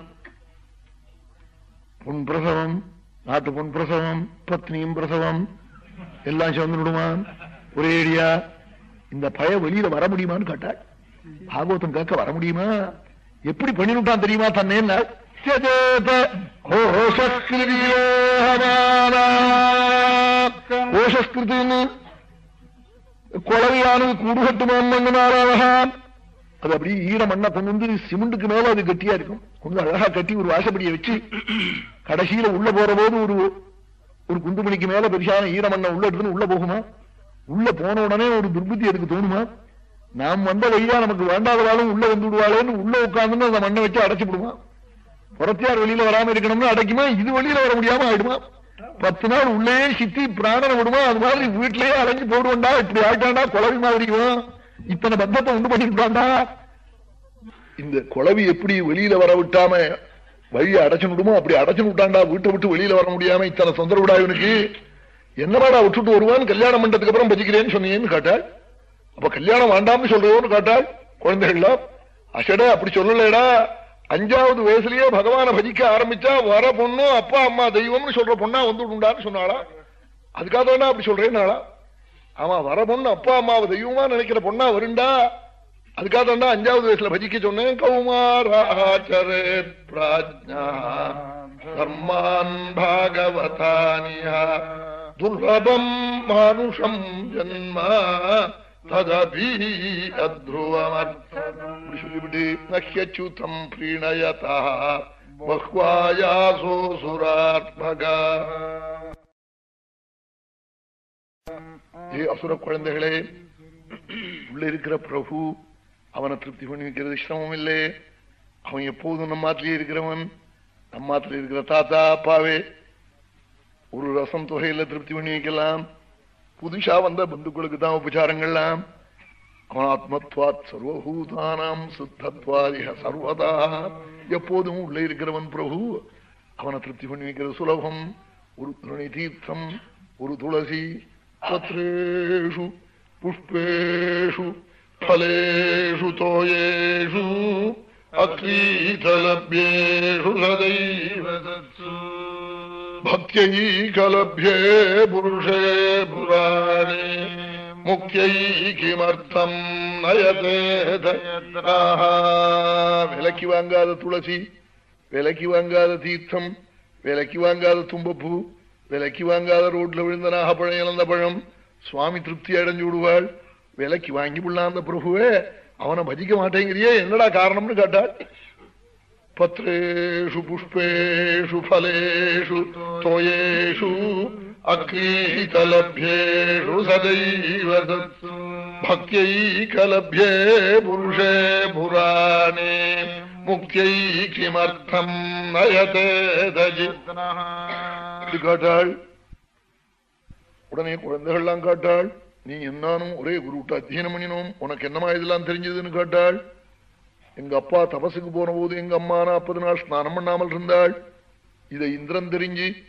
பொன் பிரசவம் நாட்டு பொன் பிரசவம் பத்னியும் பிரசவம் எல்லாம் சேர்ந்து விடுவான் ஒரேடியா இந்த பய வெளியில வர முடியுமான்னு கேட்டாள் பாகவதம் கேட்க வர முடியுமா? எப்படி பண்ணிவிட்டான் தெரியுமா தன்னேன்னா ஓஷஸ்கிருத்தின்னு குளவியானது கூடுகட்டுமான் அது அப்படி ஈர மண்ணை கொண்டு வந்து சிமெண்ட்டுக்கு மேல அது கட்டியா இருக்கும். கொஞ்சம் அழகா கட்டி ஒரு வாசப்படியை வச்சு கடைசியில உள்ள போற போது ஒரு ஒரு குண்டுமணிக்கு மேல பெருசான ஈரமண்ணை உள்ள எடுத்துன்னு உள்ள போகுமா? உள்ள போன உடனே ஒரு துர்புத்தி அதுக்கு தோணுமா? நாம் வந்த வழியா நமக்கு வேண்டாதவாளும் உள்ள வந்து விடுவாளேன்னு உள்ள உட்கார்ந்து அந்த மண்ணை வச்சு அடைச்சு விடுமா? புறத்தியார் வெளியில வராம இருக்கணும்னு அடைக்குமா? இது வெளியில வர முடியாம ஆயிடுமா? பத்து நாள் உள்ளே சித்தி பிராணனை விடுமா? அது மாதிரி வீட்டிலேயே அடைஞ்சு போடுவோண்டா இப்படி ஆயிட்டாண்டா குழவி மாதிரியும் இத்தனை பந்தத்தை உண்டு பண்ணிருக்காண்டா இந்த குழவி எப்படி வெளியில வர விட்டாம வழியை அடைச்சு விடுமோ? அப்படி அடைச்சு விட்டாண்டா வீட்டை விட்டு வெளியில வர முடியாம இத்தனை தொந்தரவுடா இவனுக்கு? என்னமாடா விட்டுட்டு வருவான் கல்யாணம் பண்றதுக்கு அப்புறம் பச்சிக்கிறேன்னு சொன்னீங்கன்னு கேட்டாள். அப்ப கல்யாணம் வேண்டாம்னு சொல்றோன்னு கேட்டாள். குழந்தைகள்லாம் அசடா அப்படி சொல்லலடா. அஞ்சாவது வயசுலயே பகவான பஜிக்க ஆரம்பிச்சா வர பொண்ணும் அப்பா அம்மா தெய்வம்னு சொல்ற பொண்ணா வந்து விடுண்டான்னு சொன்னாளா? அதுக்காக தானே அப்படி சொல்றேன்னாளா? ஆமா வர பொண்ணு அப்பா அம்மாவை தெய்வமா நினைக்கிற பொண்ணா வருண்டா? அதுக்காக தாண்டா அஞ்சாவது வயசுல பஜிக்க சொன்னேன். கௌமாராச்சரே பிராஜ்யா கர்மான் பாகவதானியா. துர்லபம் மானுஷம் ஜன்ம ததபி அத்ருவமர்த்தி சொல்லிவிட்டு நஹ்யச்சுதம் பிரீணயதா. பஹ்வாயாசோ சுராத்மகா. ஏ அசுர குழந்தைகளே உள்ள இருக்கிற பிரபு அவனை திருப்தி பண்ணி வைக்கிறது சிரமம் இல்லை. அவன் எப்போதும் நம்மாத்திலே இருக்கிறவன். நம்மாத்திலே இருக்கிற தாத்தா அப்பாவே ஒரு ரசம் தொகையில திருப்தி பண்ணி வைக்கலாம் புதுசா வந்த பந்துக்களுக்கு தான் உபச்சாரங்கள்லாம். ஆத்மத்வாத் சர்வபூதானாம் சுத்தத்வாதிக சர்வதா. எப்போதும் உள்ளே இருக்கிறவன் பிரபு. அவனை திருப்தி பண்ணி வைக்கிறது சுலபம். ஒரு துணை தீர்த்தம் ஒரு துளசி பத்ரேஷு புஷ்பேஷு பலேஷு தோயேஷு அக்ரீதலபியேஷு சதைவதத்சு பக்தியை கலபியே புருஷே புராணே முக்கியை கிமர்த்தம் நயதே விலக்கி வாங்காத துளசி விலக்கி வாங்காத தீர்த்தம் விலக்கி வாங்காத தும்பப்பூ விலக்கி வாங்காத ரோட்ல விழுந்த நாகப்பழம் இழந்த பழம் சுவாமி திருப்தி அடைஞ்சு விடுவாள் விலக்கி வாங்கி விடலாம் அந்த பிரபுவே அவனை பஜிக்க மாட்டேங்கிறியே என்னடா காரணம்னு கேட்டாள் பத்ரேஷு புஷ்பேஷு ஃபலேஷு தோயேஷு அக்ரீதலபியேஷு சதைவ தத்சு பக்தியை புருஷே புராணே முக்தியை கிமர்த்தம் நயதே தஜித்னஹ காட்டாள் உடனே குழந்தைகள்லாம் காட்டாள் நீ என்னானும் ஒரே குருட்ட அத்தியனம் பண்ணினோம் உனக்கு என்னமா இதெல்லாம் தெரிஞ்சதுன்னு கேட்டாள் எங்க அப்பா தபசுக்கு போன போது எங்க அம்மா நாற்பது நாள் ஸ்நானம் பண்ணாமல் இருந்தாள். இதை இந்திரன் தெரிஞ்சு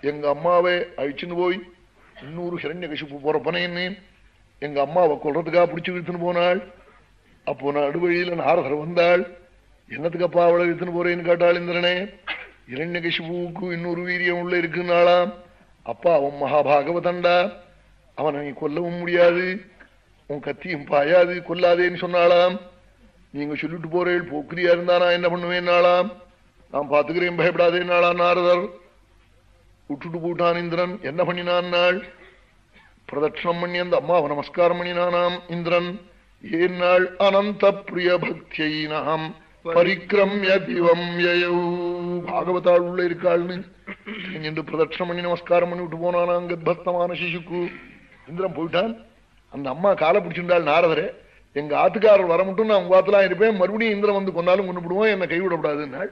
எங்க அம்மாவை அழிச்சுன்னு போய் இன்னொரு ஹிரண்ய கசிப்பு போறப்பனேன்னு எங்க அம்மாவை கொள்றதுக்காக பிடிச்சு இழுத்துன்னு போனாள். அப்போ நான் நடுவழியில நாரதர் வந்தாள். என்னத்துக்கப்பா அவளை இழுத்துன்னு போறேன்னு கேட்டாள் இந்திரனே. இரண்ய கசிப்புவுக்கு இன்னொரு வீரியம் உள்ள இருக்குன்னாளாம். அப்பா அவன் மகாபாகவதண்டா. அவனை நீ கொல்லவும் முடியாது. உன் கத்தியும் பாயாது. கொல்லாதேன்னு சொன்னாளாம். நீங்க சொல்லிட்டு போறேன் போக்கிரியா இருந்தா நான் என்ன பண்ணுவேன்னாளாம் நான் பாத்துக்கிறேன் நாளா நாரதர். விட்டுட்டு போட்டான் இந்திரன். என்ன பண்ணினான் நாள்? பிரதட்சணம் பண்ணி அந்த அம்மாவை நமஸ்காரம் பண்ணினானாம் இந்திரன். ஏன் நாள்? அனந்த பிரிய பக்தியை நாம் பரிக்கிரமிய திவம் பாகவதாள் உள்ள இருக்காள்னு என்று பிரதட்சணம் பண்ணி நமஸ்காரம் பண்ணி விட்டு போனானாம் கர்ப்பஸ்தமான சிசுக்கு. இந்திரன் போயிட்டான். அந்த அம்மா காலை பிடிச்சிருந்தாள் நாரதரே. எங்க ஆத்துக்காரர் வர மட்டும் நான் உங்க இருப்பேன். மறுபடியும் இந்திரன் வந்து கொண்டாலும் கொண்டு விடுவோம் என்னை கைவிடக்கூடாதுன்னாள்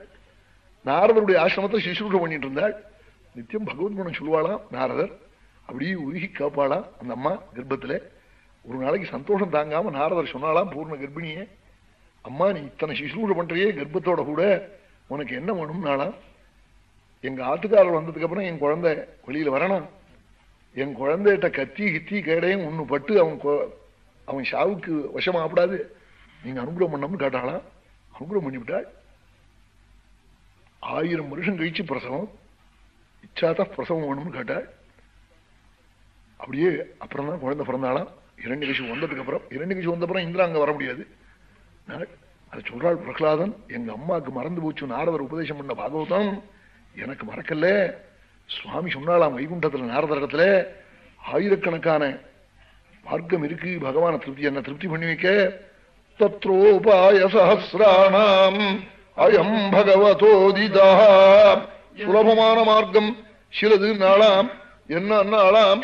நாரதருடைய ஆசிரமத்தை சிசுருஷம் பண்ணிட்டு இருந்தாள். நித்தியம் பகவத் குணம் சொல்லுவாளாம் நாரதர். அப்படியே உருகி காப்பாளாம் அந்த அம்மா கர்ப்பத்துல. ஒரு நாளைக்கு சந்தோஷம் தாங்காம நாரதர் சொன்னாலாம் பூர்ண கர்ப்பிணியே. அம்மா நீ இத்தனை சிசுரூஷ பண்றியே கர்ப்பத்தோட கூட. உனக்கு என்ன வேணும்னாலாம் எங்க ஆத்துக்காரர் வந்ததுக்கு அப்புறம் என் குழந்தை வெளியில வரணும். என் குழந்தைகிட்ட கத்தி கித்தி கேடையும் ஒண்ணு பட்டு அவன் அவன் ஷாவுக்கு வசமாகப்படாது. நீங்க அனுகிரகம் பண்ணம்னு கேட்டாளா? அனுகிரகம் பண்ணிவிட்டாள். ஆயிரம் வருஷம் கழிச்சு பிரசவம். இச்சாத பிரசவம் வேணும்னு கேட்டாள். அப்படியே அப்புறம் தான் குழந்தை பிறந்தாளாம் இரண்டு கட்சி வந்ததுக்கு அப்புறம் இரண்டு கட்சி வந்த அப்புறம் இந்திரா அங்க வர முடியாது. நாள் அதை சொல்றாள் பிரகலாதன் எங்க அம்மாவுக்கு மறந்து போச்சு நாரதர் உபதேசம் பண்ண பாகவதம் எனக்கு மறக்கல. சுவாமி சொன்னாலாம் வைகுண்டத்துல நாரதரிடத்துல ஆயிரக்கணக்கான மார்க்கம் இருக்கு பகவான திருப்தி என்ன திருப்தி பண்ணி வைக்க. தத்ரோபாய சஹசிராணாம் அயம் பகவதோதிதா சுலபமான மார்க்கம். சிலது நாளாம் என்ன நாளாம்?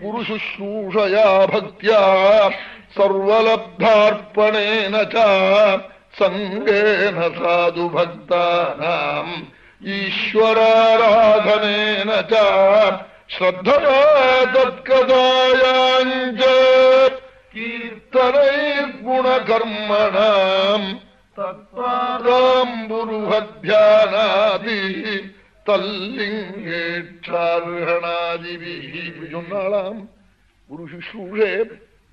குரு சுஷ்ரூஷயா பக்தியா. சர்வலப்தார்ப்பணேன சங்கேன சாது பக்தானாம். ஈஸ்வராராதனேன ஸ்ரத்தயா தத்கதாயாஞ்ச கர்மணாம் தத்பாதாம்புருஹத்யானாதி தல்லிங்கேற்றார்ஹணாதிபி இப்படி சொன்னாலாம் குரு சுஷ்ரூஷே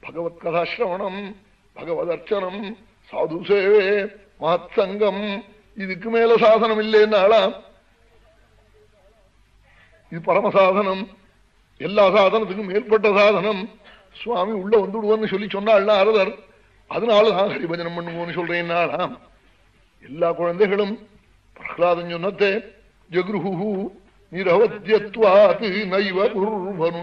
பகவத் கதாசிரவணம் பகவதர்ச்சனம் சாது சேவே மகத்சங்கம் இதுக்கு மேல சாசனம் இல்லைன்னாலாம் இது பரமசாதனம். எல்லா சாதனத்துக்கும் மேற்பட்ட சாதனம். சுவாமி உள்ள வந்துடுவோன்னு சொல்லி சொன்னாள் அரதர் அதனால தான் ஹரிபஜனம் பண்ணுவோன்னு சொல்றேன் நாளாம் எல்லா குழந்தைகளும் பிரகலாதன் சொன்னத்தே ஜகுருஹு நிரவத்தியத்வாத்து நைவ குருவனு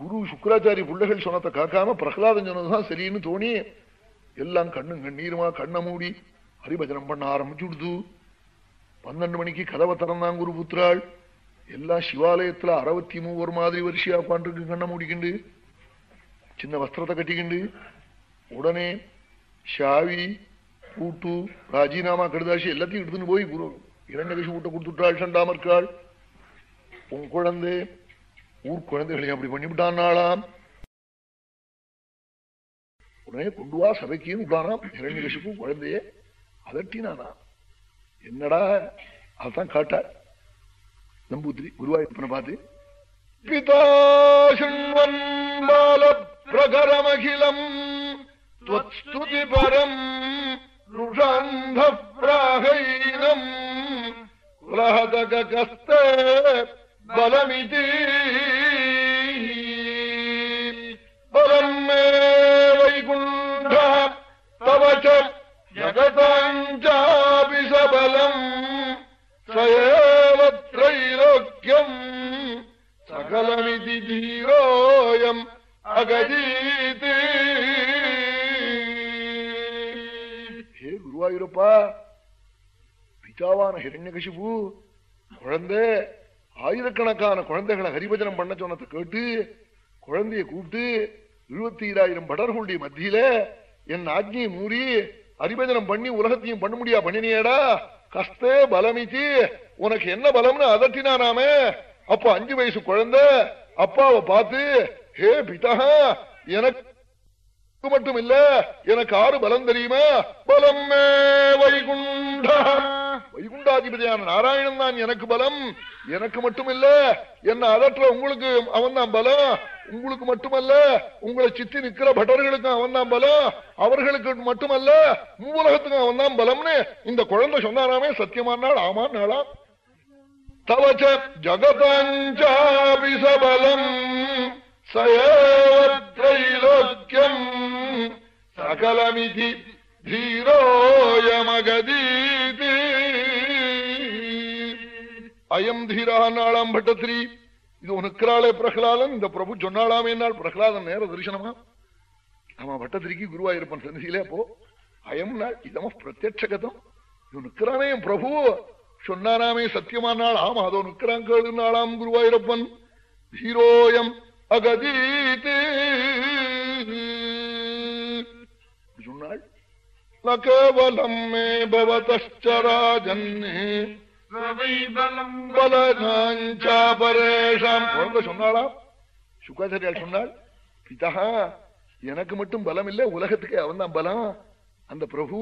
குரு சுக்கராச்சாரிய பிள்ளைகள் சொன்னதை காக்காம பிரகலாதன் சொன்னதுதான் சரின்னு தோணி எல்லாம் கண்ணும் கண்ணீருமா கண்ணை மூடி ஹரிபஜனம் பண்ண ஆரம்பிச்சுடுது. பன்னெண்டு மணிக்கு கதவை திறந்தான் குரு புத்திராள். எல்லாம் சிவாலயத்துல அறுபத்தி மூவர் மாதிரி வரிசையா உட்காந்துருக்கு கண்ணை மூடிக்கிண்டு. சின்ன வஸ்திரத்தை கட்டிக்கிண்டு. உடனே ஷாவி பூட்டு ராஜினாமா கடுதாசி எல்லாத்தையும் எடுத்துன்னு போய் குரு இரண்டு கட்சி வீட்டை கொடுத்துட்டாள் சண்டாமற்காள் உன் குழந்தை ஊர் குழந்தைகளையும் அப்படி பண்ணிவிட்டான் நாளாம். உடனே கொண்டு வா சபைக்குன்னு விட்டானாம். இரண்டு கட்சிக்கும் குழந்தையே அதட்டினானா என்னடா? அதான் காட்டார். நம்பூத்திரி குருவாயூரப்பனை பார்த்து பிதாசுண்வன் பால பிரகரமகிலம் துவஸ்துதி பரம் ருஷாந்த பிராகைனம் குலஹதகஸ்த கசிபு குழந்தை ஆயிரக்கணக்கான குழந்தைகளை ஹரிபஜனம் பண்ண சொன்னதை கேட்டு குழந்தைய கூப்பிட்டு இருபத்தி ஈராயிரம் படர்களுடைய மத்தியில என் ஆக்னியை மூறி ஹரிபஜனம் பண்ணி உலகத்தையும் பண்ண முடியா பண்ணினியடா? கஷ்ட பலமிச்சு. உனக்கு என்ன பலம்னு அதட்டினானாமே அப்ப அஞ்சு வயசு குழந்தை அப்பாவை பார்த்து ஹே பிதா எனக்கு மட்டும் இல்ல எனக்கு ஆறு பலம் தெரியுமா? பலம் வைகுண்ட. வைகுண்டாதிபதியான நாராயணன் தான் எனக்கு பலம். எனக்கு மட்டுமில்ல. என்ன அதற்ற உங்களுக்கு அவன் தான் பலம். உங்களுக்கு மட்டுமல்ல. உங்களை சித்தி நிக்கிற பட்டர்களுக்கும் அவன் தான் பலம். அவர்களுக்கு மட்டுமல்ல. மூலகத்துக்கும் அவன் தான் பலம்னு இந்த குழந்தை சொன்னாராமே. சத்தியமானாள் ஆமான்னாளா தவச்ச ஜகதாஞ்சாபிசபலம் சயத்ரைலோக்கியம் சகலமிதி தீரோயமகதீதி. அயம் தீரா நாளாம் பட்டத்திரி இது உனக்கிறாளே பிரகலாதன் இந்த பிரபு சொன்னாலாமே என்னால். பிரகலாதன் நேர தரிசனமா? ஆமா பட்டத்திரிக்கு குருவாயிருப்பன் சந்தியிலே போ. அயம் நாள் இதம பிரத்யட்சகதம். இது நிற்கிறானே என் பிரபு. சொன்னானாமே சத்தியமானாள் ஆமா அதோ நிற்கிறான் கேளுனாளாம் குருவாயிருப்பன். ஹீரோயம் அகதீத். சொன்னாள் ந கேவலம் மே பவதராஜன்னே குழந்தை சொன்னாளாம் சுக்காச்சாரியால் சொன்னாள்? பிதா எனக்கு மட்டும் பலம் இல்ல உலகத்துக்கே அவன் தான் பலம். அந்த பிரபு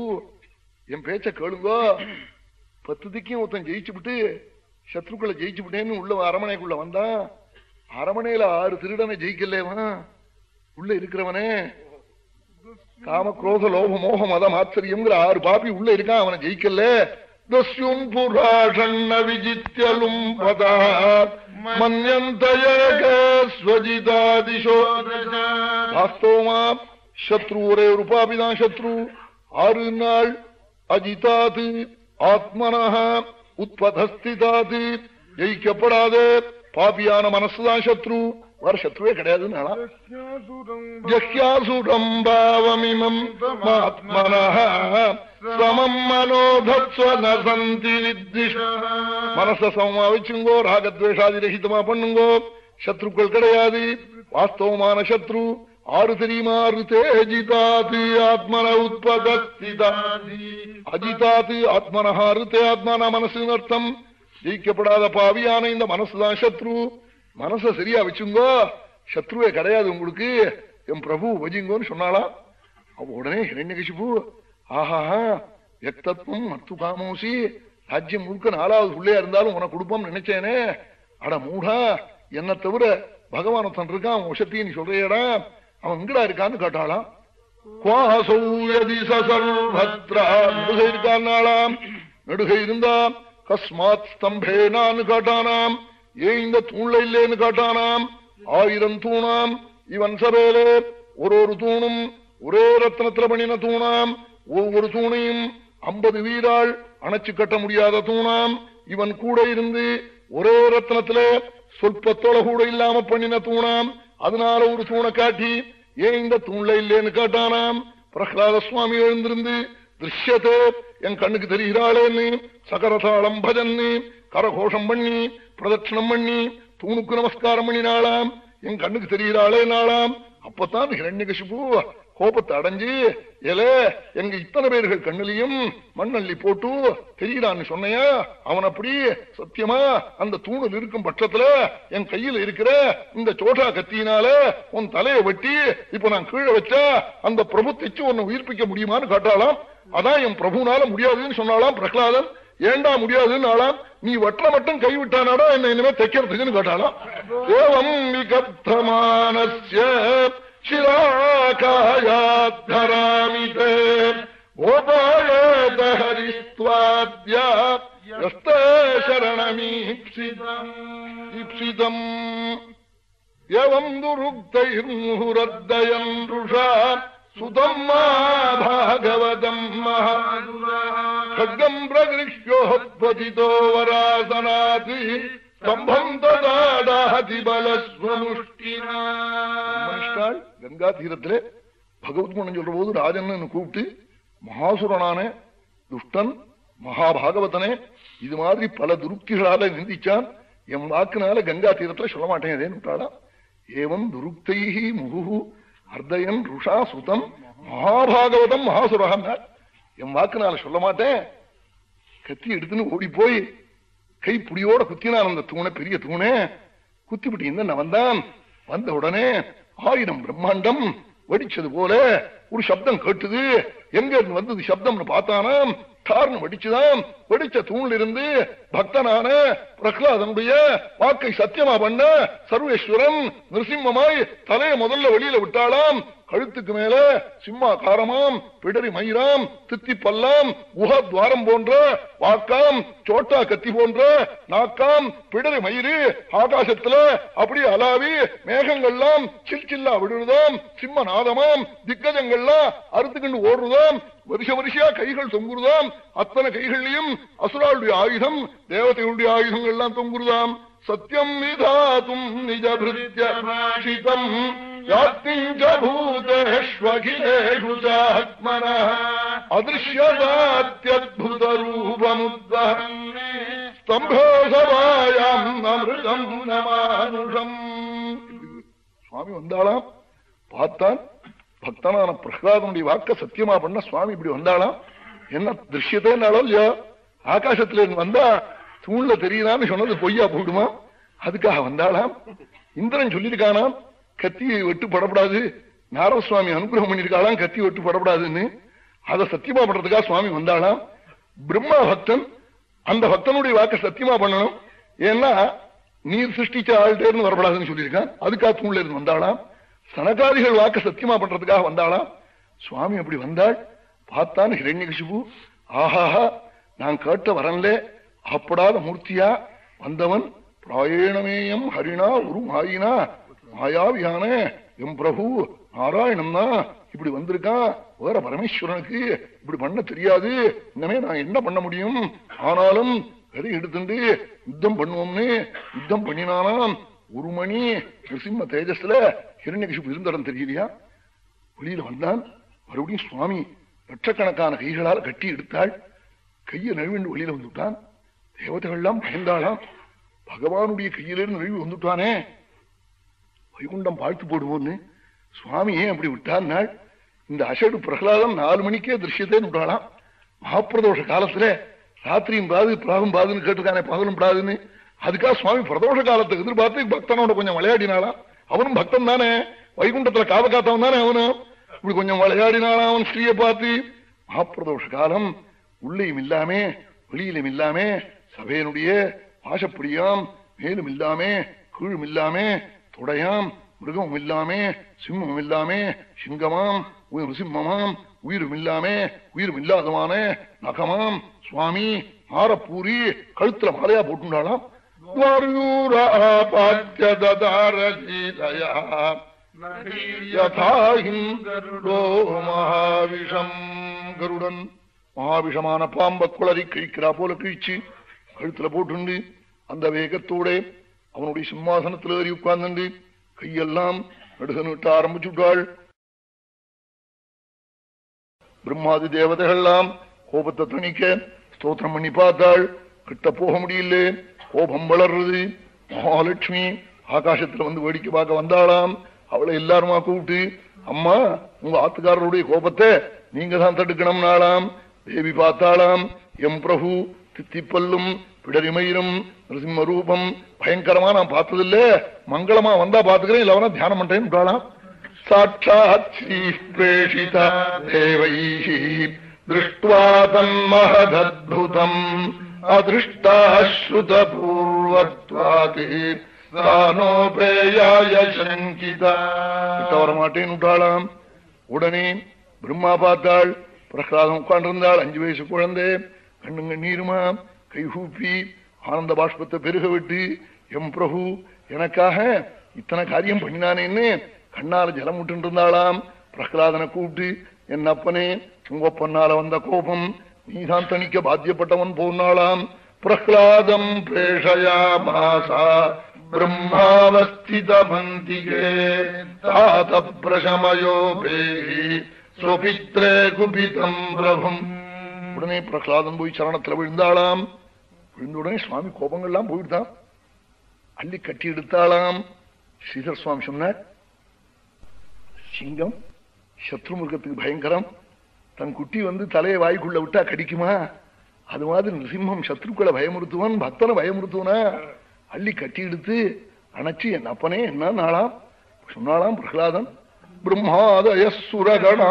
என் பேச்ச கேளுங்கோ. பத்து திக்கையும் ஒருத்தன் ஜெயிச்சு விட்டு சத்ருக்களை ஜெயிச்சு விட்டேன்னு உள்ள அரமனைக்குள்ள வந்தான். அரமனையில ஆறு திருடனை ஜெயிக்கலேவன் உள்ள இருக்கிறவனே காம குரோத லோப மோக மதம் ஆச்சரியம்ங்கிற ஆறு பாப்பி உள்ள இருக்கான். அவனை ஜெயிக்கல. தஸ்யும் புராஷண்ண விஜித்யலும் பதா மன்யந்தயகஸ்வஜிதாதிஷோ வாஸ்தவமா சத்ரு ஒரே ஒரு பாபிதான் சத்ரு ஆறு நாள் அஜிதாது ஆத்மனஹ உத்பதஸ்திதாது ஜெயிக்கப்படாத பாபியான மனசுதான் சத்ரு வர சத்ருவே கிடையாதுன்னு ஆனா ஜஹ்யாசுரம் பாவமிமம் ஆத்மனஹ சமம் மனோதத்வன சந்தி நிர்திஷ மனச சமமா வச்சுங்கோ ராகத்வேஷாதி ரஹிதமா பண்ணுங்கோ சத்ருக்கள் கிடையாது வாஸ்தவமான சத்ரு ஆறு தெரியுமா ஆறு தேஜிதாது ஆத்மன உற்பதஸ்திதாதி அஜிதாது ஆத்மனஹா ருத்தே ஆத்மான மனசுன்னு அர்த்தம் ஜெயிக்கப்படாத பாவியான இந்த மனசுதான் சத்ரு மனச சரியா வச்சுங்கோ. சத்ருவே கிடையாது உங்களுக்கு. என் பிரபு வஜிங்கோன்னு சொன்னாலாம் அவ உடனே ஹிரண்யகசிபு ஆஹா எத்தத்துவம் மத்து காமோசி ராஜ்யம் முழுக்க நாலாவது பிள்ளையா இருந்தாலும் உனக்கு கொடுப்போம் நினைச்சேனே. அட மூடா என்ன தவிர பகவான் ஒருத்தன் இருக்கான் உஷத்தின்னு சொல்றேடா சொல்றியடா. அவன் எங்கடா இருக்கான்னு கேட்டாளாம். குவாசௌயதி சசர்வத்ரா நடுகை இருக்கான்னாளாம். நடுகை இருந்தா கஸ்மாத் ஸ்தம்பேனான்னு காட்டானாம். ஏன் இந்த தூண்ல இல்லேன்னு காட்டானாம். ஆயிரம் தூணாம். இவன் சபையிலே ஒரு ஒரு தூணும் ஒரே ரத்னத்துல பண்ணின தூணாம். ஒவ்வொரு தூணையும் ஐம்பது வீரால் அணைச்சு கட்ட முடியாத தூணாம். இவன் கூட இருந்து ஒரே ரத்னத்துல சொற்பத்தோட கூட இல்லாம பண்ணின தூணாம். அதனால ஒரு தூணை காட்டி ஏன் இந்த தூண்ல இல்லேன்னு காட்டானாம். பிரகலாத சுவாமி எழுந்திருந்து திருஷ்யத்தே என் கண்ணுக்கு தெரிகிறாளேன்னு சகரதாளம் பஜன்னு கரகோஷம் பண்ணி பிரதட்சணம் பண்ணி தூணுக்கு நமஸ்காரம் பண்ணினாளாம். என் கண்ணுக்கு தெரிகிறாளே நாளாம். அப்பத்தான் ஹிரண்யகசிபு கோபத்தை அடைஞ்சு ஏல எங்க இத்தனை பேர்கள் கண்ணிலையும் மண்ணள்ளி போட்டு தெரிகிறான்னு சொன்னையா? அவன் அப்படி சத்தியமா அந்த தூணில் இருக்கும் பட்சத்துல என் கையில இருக்கிற இந்த சோட்டா கத்தியினால உன் தலையை வெட்டி இப்ப நான் கீழே வச்சா அந்த பிரபு தைச்சு உன்னை உயிர்ப்பிக்க முடியுமான்னு காட்டாளாம். அதான் என் பிரபுனால முடியாதுன்னு சொன்னாலாம் பிரகலாதன். ஏண்டா முடியாதுன்னு ஆளாம். நீ வட்டில மட்டும் கைவிட்டானாடோ என்ன இனிமே தைக்கிறதுக்குன்னு கேட்டாலும் ஏவம் விகப்தமானஸ்ய சிராகாயாத்தராமிதே கோபாயேத ஹரிஸ்வாத்யா யஸ்த சரணமீப்சிதம் ஈப்சிதம் எவம் सुतम् मा भागवतम् खड्गम् प्रगृह्योः त्वचितो वरासनाति स्तम्भम् तदाडाहति बलस्वमुष्टिना। கங்கா தீரத்திலே பகவத்குணம் சொல்ற போது ராஜன் கூப்பிட்டு மகாசுரனான துஷ்டன் மகாபாகவதனே இது மாதிரி பல துருக்திகளால நிந்திச்சான் என் வாக்குனால கங்கா தீரத்துல சொல்ல மாட்டேன் ஏன் விட்டாளா ஏவன் துருக்தை முகு அர்த்தயன் ருஷா சுதம் மகாபாகவதம் மகாசுரகம் என் வாக்குனால சொல்ல மாட்டேன். கத்தி எடுத்துன்னு ஓடி போய் கை புடியோட குத்தினான் அந்த தூணை பெரிய தூணே. குத்திவிட்டு இந்த வந்தான்? வந்த உடனே ஆயிரம் பிரம்மாண்டம் வெடிச்சது போல ஒரு சப்தம் கேட்டுது. எங்க இருந்து வந்தது சப்தம்னு பார்த்தானாம். காரணம் வெடிச்சுதான் வெடிச்ச தூண்ல இருந்து பக்தனான பிரகலாதனுடைய வாக்கை சத்தியமா பண்ண சர்வேஸ்வரன் நிருசிம்மமாய் தலையை முதல்ல வெளியில விட்டாளாம். கழுத்துக்கு மேல சிம்மா காரமாம் பிடரி மயிராம் தித்தி பல்லாம் துவாரம் போன்ற வாக்காம் சோட்டா கத்தி போன்ற நாக்காம் பிடரி மயிறு ஆகாசத்துல அப்படியே அலாவி மேகங்கள்லாம் சில் சில்லா விடுறதாம் சிம்ம நாதமாம் திக்கஜங்கள்லாம் அறுத்துக்கிண்டு ஓடுறதாம் வருஷ வருஷா கைகள் தொங்குறதாம் அத்தனை கைகள்லயும் அசுராளுடைய ஆயுதம் தேவதைகளுடைய ஆயுதங்கள்லாம் தொங்குறதாம் சத்தியம் நிதாத்தும் நிஜபிருத்தியம் பூதேஷ்வகிலேஷு சாத்மன அதிருஷ்யதாத்யத்புத ரூபமுத்தம் ஸ்தம்போசவாயாம் அமிர்தம் நமானுஷம் சுவாமி வந்தாளாம். பார்த்தான். பக்தனான பிரகலாதனுடைய வாக்க சத்தியமா பண்ண சுவாமி இப்படி வந்தாளாம். என்ன திருஷ்யத்தேனாலும் இல்லையோ? ஆகாசத்துல வந்தா தூண்ல தெரியுதான்னு சொன்னது பொய்யா போயிடுமா? அதுக்காக வந்தாளாம். இந்திரன் சொல்லியிருக்கானாம் கத்தி வெட்டு படப்படாது. நாரத சுவாமி அனுகிரகம் பண்ணிருக்காளாம் கத்தி வெட்டு படப்படாதுன்னு. அதை சத்தியமா பண்றதுக்காக சுவாமி வந்தாளாம். பிரம்மா பக்தன் அந்த பக்தனுடைய வாக்கை சத்தியமா பண்ணணும். ஏன்னா நீர் சிருஷ்டிச்ச ஆள்கிட்டே வரப்படாதுன்னு சொல்லியிருக்கான். அதுக்காக தூண்ல இருந்து வந்தாளாம். சனகாதிகள் வாக்க சத்தியமா பண்றதுக்காக வந்தாளாம். சுவாமி அப்படி வந்தாள். பார்த்தான் ஹிரண்யகிஷிபு ஆஹாஹா நான் கேட்ட வரன்ல அப்படாத மூர்த்தியா? வந்தவன் பிராயணமேயம் ஹரிணா ஒரு மாயினா மாயாவியான எம் பிரபு நாராயணம்னா தான் இப்படி வந்திருக்கான் வேற பரமேஸ்வரனுக்கு இப்படி பண்ண தெரியாது. இன்னமே நான் என்ன பண்ண முடியும்? ஆனாலும் கதை எடுத்துட்டு யுத்தம் பண்ணுவோம்னு யுத்தம் பண்ணினானாம். ஒரு மணி நரசிம்ம தேஜஸ்ல ஹிரண்யகிஷிப்பு இருந்தடம் தெரியலையா வெளியில வந்தான். மறுபடியும் சுவாமி லட்சக்கணக்கான கைகளால் கட்டி எடுத்தாள். கையை நழுவிண்டு வெளியில வந்துட்டான். தேவதைகள்லாம் பயந்தாளாம் பகவானுடைய கையிலிருந்து நழுவி வந்துட்டானே. வைகுண்டம் வாழ்த்து போடுவோன்னு சுவாமி ஏன் அப்படி விட்டான் நாள் இந்த அசடு பிரகலாதம் நாலு மணிக்கே திருஷ்யத்தை விட்டாளாம் மகாப்பிரதோஷ காலத்துல ராத்திரியும் பாது பிராகும் பாதுன்னு கேட்டிருக்கானே பகலும் பிடாதுன்னு அதுக்காக சுவாமி பிரதோஷ காலத்தை எதிர்பார்த்து பக்தனோட கொஞ்சம் விளையாடினாளாம். அவனும் பக்தன் தானே. வைகுண்டத்துல காவ காத்தவன் தானே அவனும் இப்படி கொஞ்சம் விளையாடினாலாம் அவன் ஸ்ரீயை பார்த்து. மகாப்பிரதோஷ காலம் உள்ளேயும் இல்லாமே வெளியிலும் இல்லாமே சபையனுடைய பாசப்படியாம் மேலும் இல்லாமே கீழும் இல்லாமே தொடையாம் மிருகமும் இல்லாமே சிம்மம் இல்லாமே சிங்கமாம் சிம்மமாம் உயிரும் இல்லாமே உயிரும் இல்லாதமான நகமாம் சுவாமி மாரப்பூரி கழுத்துல மாலையா போட்டுண்டாளாம். மகாவிஷம். கருடன் மகாவிஷமான பாம்ப குளறி கிழிக்கிறா போல கிழிச்சு. கழுத்துல போட்டுண்டு அந்த வேகத்தோட அவனுடைய சிம்மாசனத்தில் ஏறி உட்கார்ந்து கையெல்லாம் நடுக நீட்ட ஆரம்பிச்சுட்டாள் பிரம்மாதி தேவதைகள்லாம் கோபத்தை தணிக்க ஸ்தோத்திரம் பண்ணி பார்த்தாள். கிட்ட போக முடியல. கோபம் வளர்றது. மகாலட்சுமி ஆகாசத்துல வந்து வேடிக்கை பார்க்க வந்தாளாம். அவளை எல்லாருமா கூப்பிட்டு அம்மா உங்க ஆத்துக்காரருடைய கோபத்தை நீங்க தான் தடுக்கணும்னாலாம் தேவி பார்த்தாளாம். எம் பிரபு தித்திப்பல்லும் பிடரிமயிரும் நரசிம்ம ரூபம் பயங்கரமா நான் பார்த்ததில்ல. மங்களமா வந்தா பாத்துக்கிறேன் இல்லவனா தியானம் பண்றேன் சாட்சாத் ஸ்ரீ பிரேஷிதா தேவைஹி. திருஷ்டுவா தன்மஹதத்புதம் அதிருஷ்டாஸ்ருத பூர்வத்வாதி தானோபேயாய சங்கிதா. வர மாட்டேன்னு உடனே பிரம்மா பார்த்தாள். பிரகலாதம் உட்காண்டிருந்தாள் அஞ்சு வயசு குழந்தை. கண்ணுங்க நீருமா? கைகூப்பி ஆனந்த பாஷ்பத்தை பெருக விட்டு எம் பிரபு எனக்காக இத்தனை காரியம் பண்ணினானேன்னு கண்ணால ஜலம் விட்டு இருந்தாளாம் பிரகலாதனை கூப்பிட்டு என் அப்பனே உங்கப்பன்னால வந்த கோபம் நீதான் தணிக்க பாத்தியப்பட்டவன் போனாளாம் பிரஹ்லாதம் பிரேஷயாமாசா பிரம்மாவஸ்திதபந்திகே தாத பிரசமயோ சுபித்ரே குபிதம் பிரபும். உடனே பிரகலாதன் போய் சரணத்துல விழுந்தாளாம். விழுந்த உடனே சுவாமி கோபங்கள்லாம் போயிட்டான் அள்ளி கட்டி எடுத்தாளாம். ஸ்ரீதர் சுவாமி சொன்னார் சிங்கம் சத்ருமுகத்துக்கு பயங்கரம். தன் குட்டி வந்து தலையை வாய்க்குள்ள விட்டா கடிக்குமா? அது மாதிரி நிருசிம்மம் சத்ருக்களை பயமுறுத்துவான் பக்தனை பயமுறுத்துவனா? அள்ளி கட்டி எடுத்து அணைச்சு என் அப்பனே என்ன நாளாம்? சொன்னாலாம் பிரகலாதன் பிரம்மாதய சுரகணா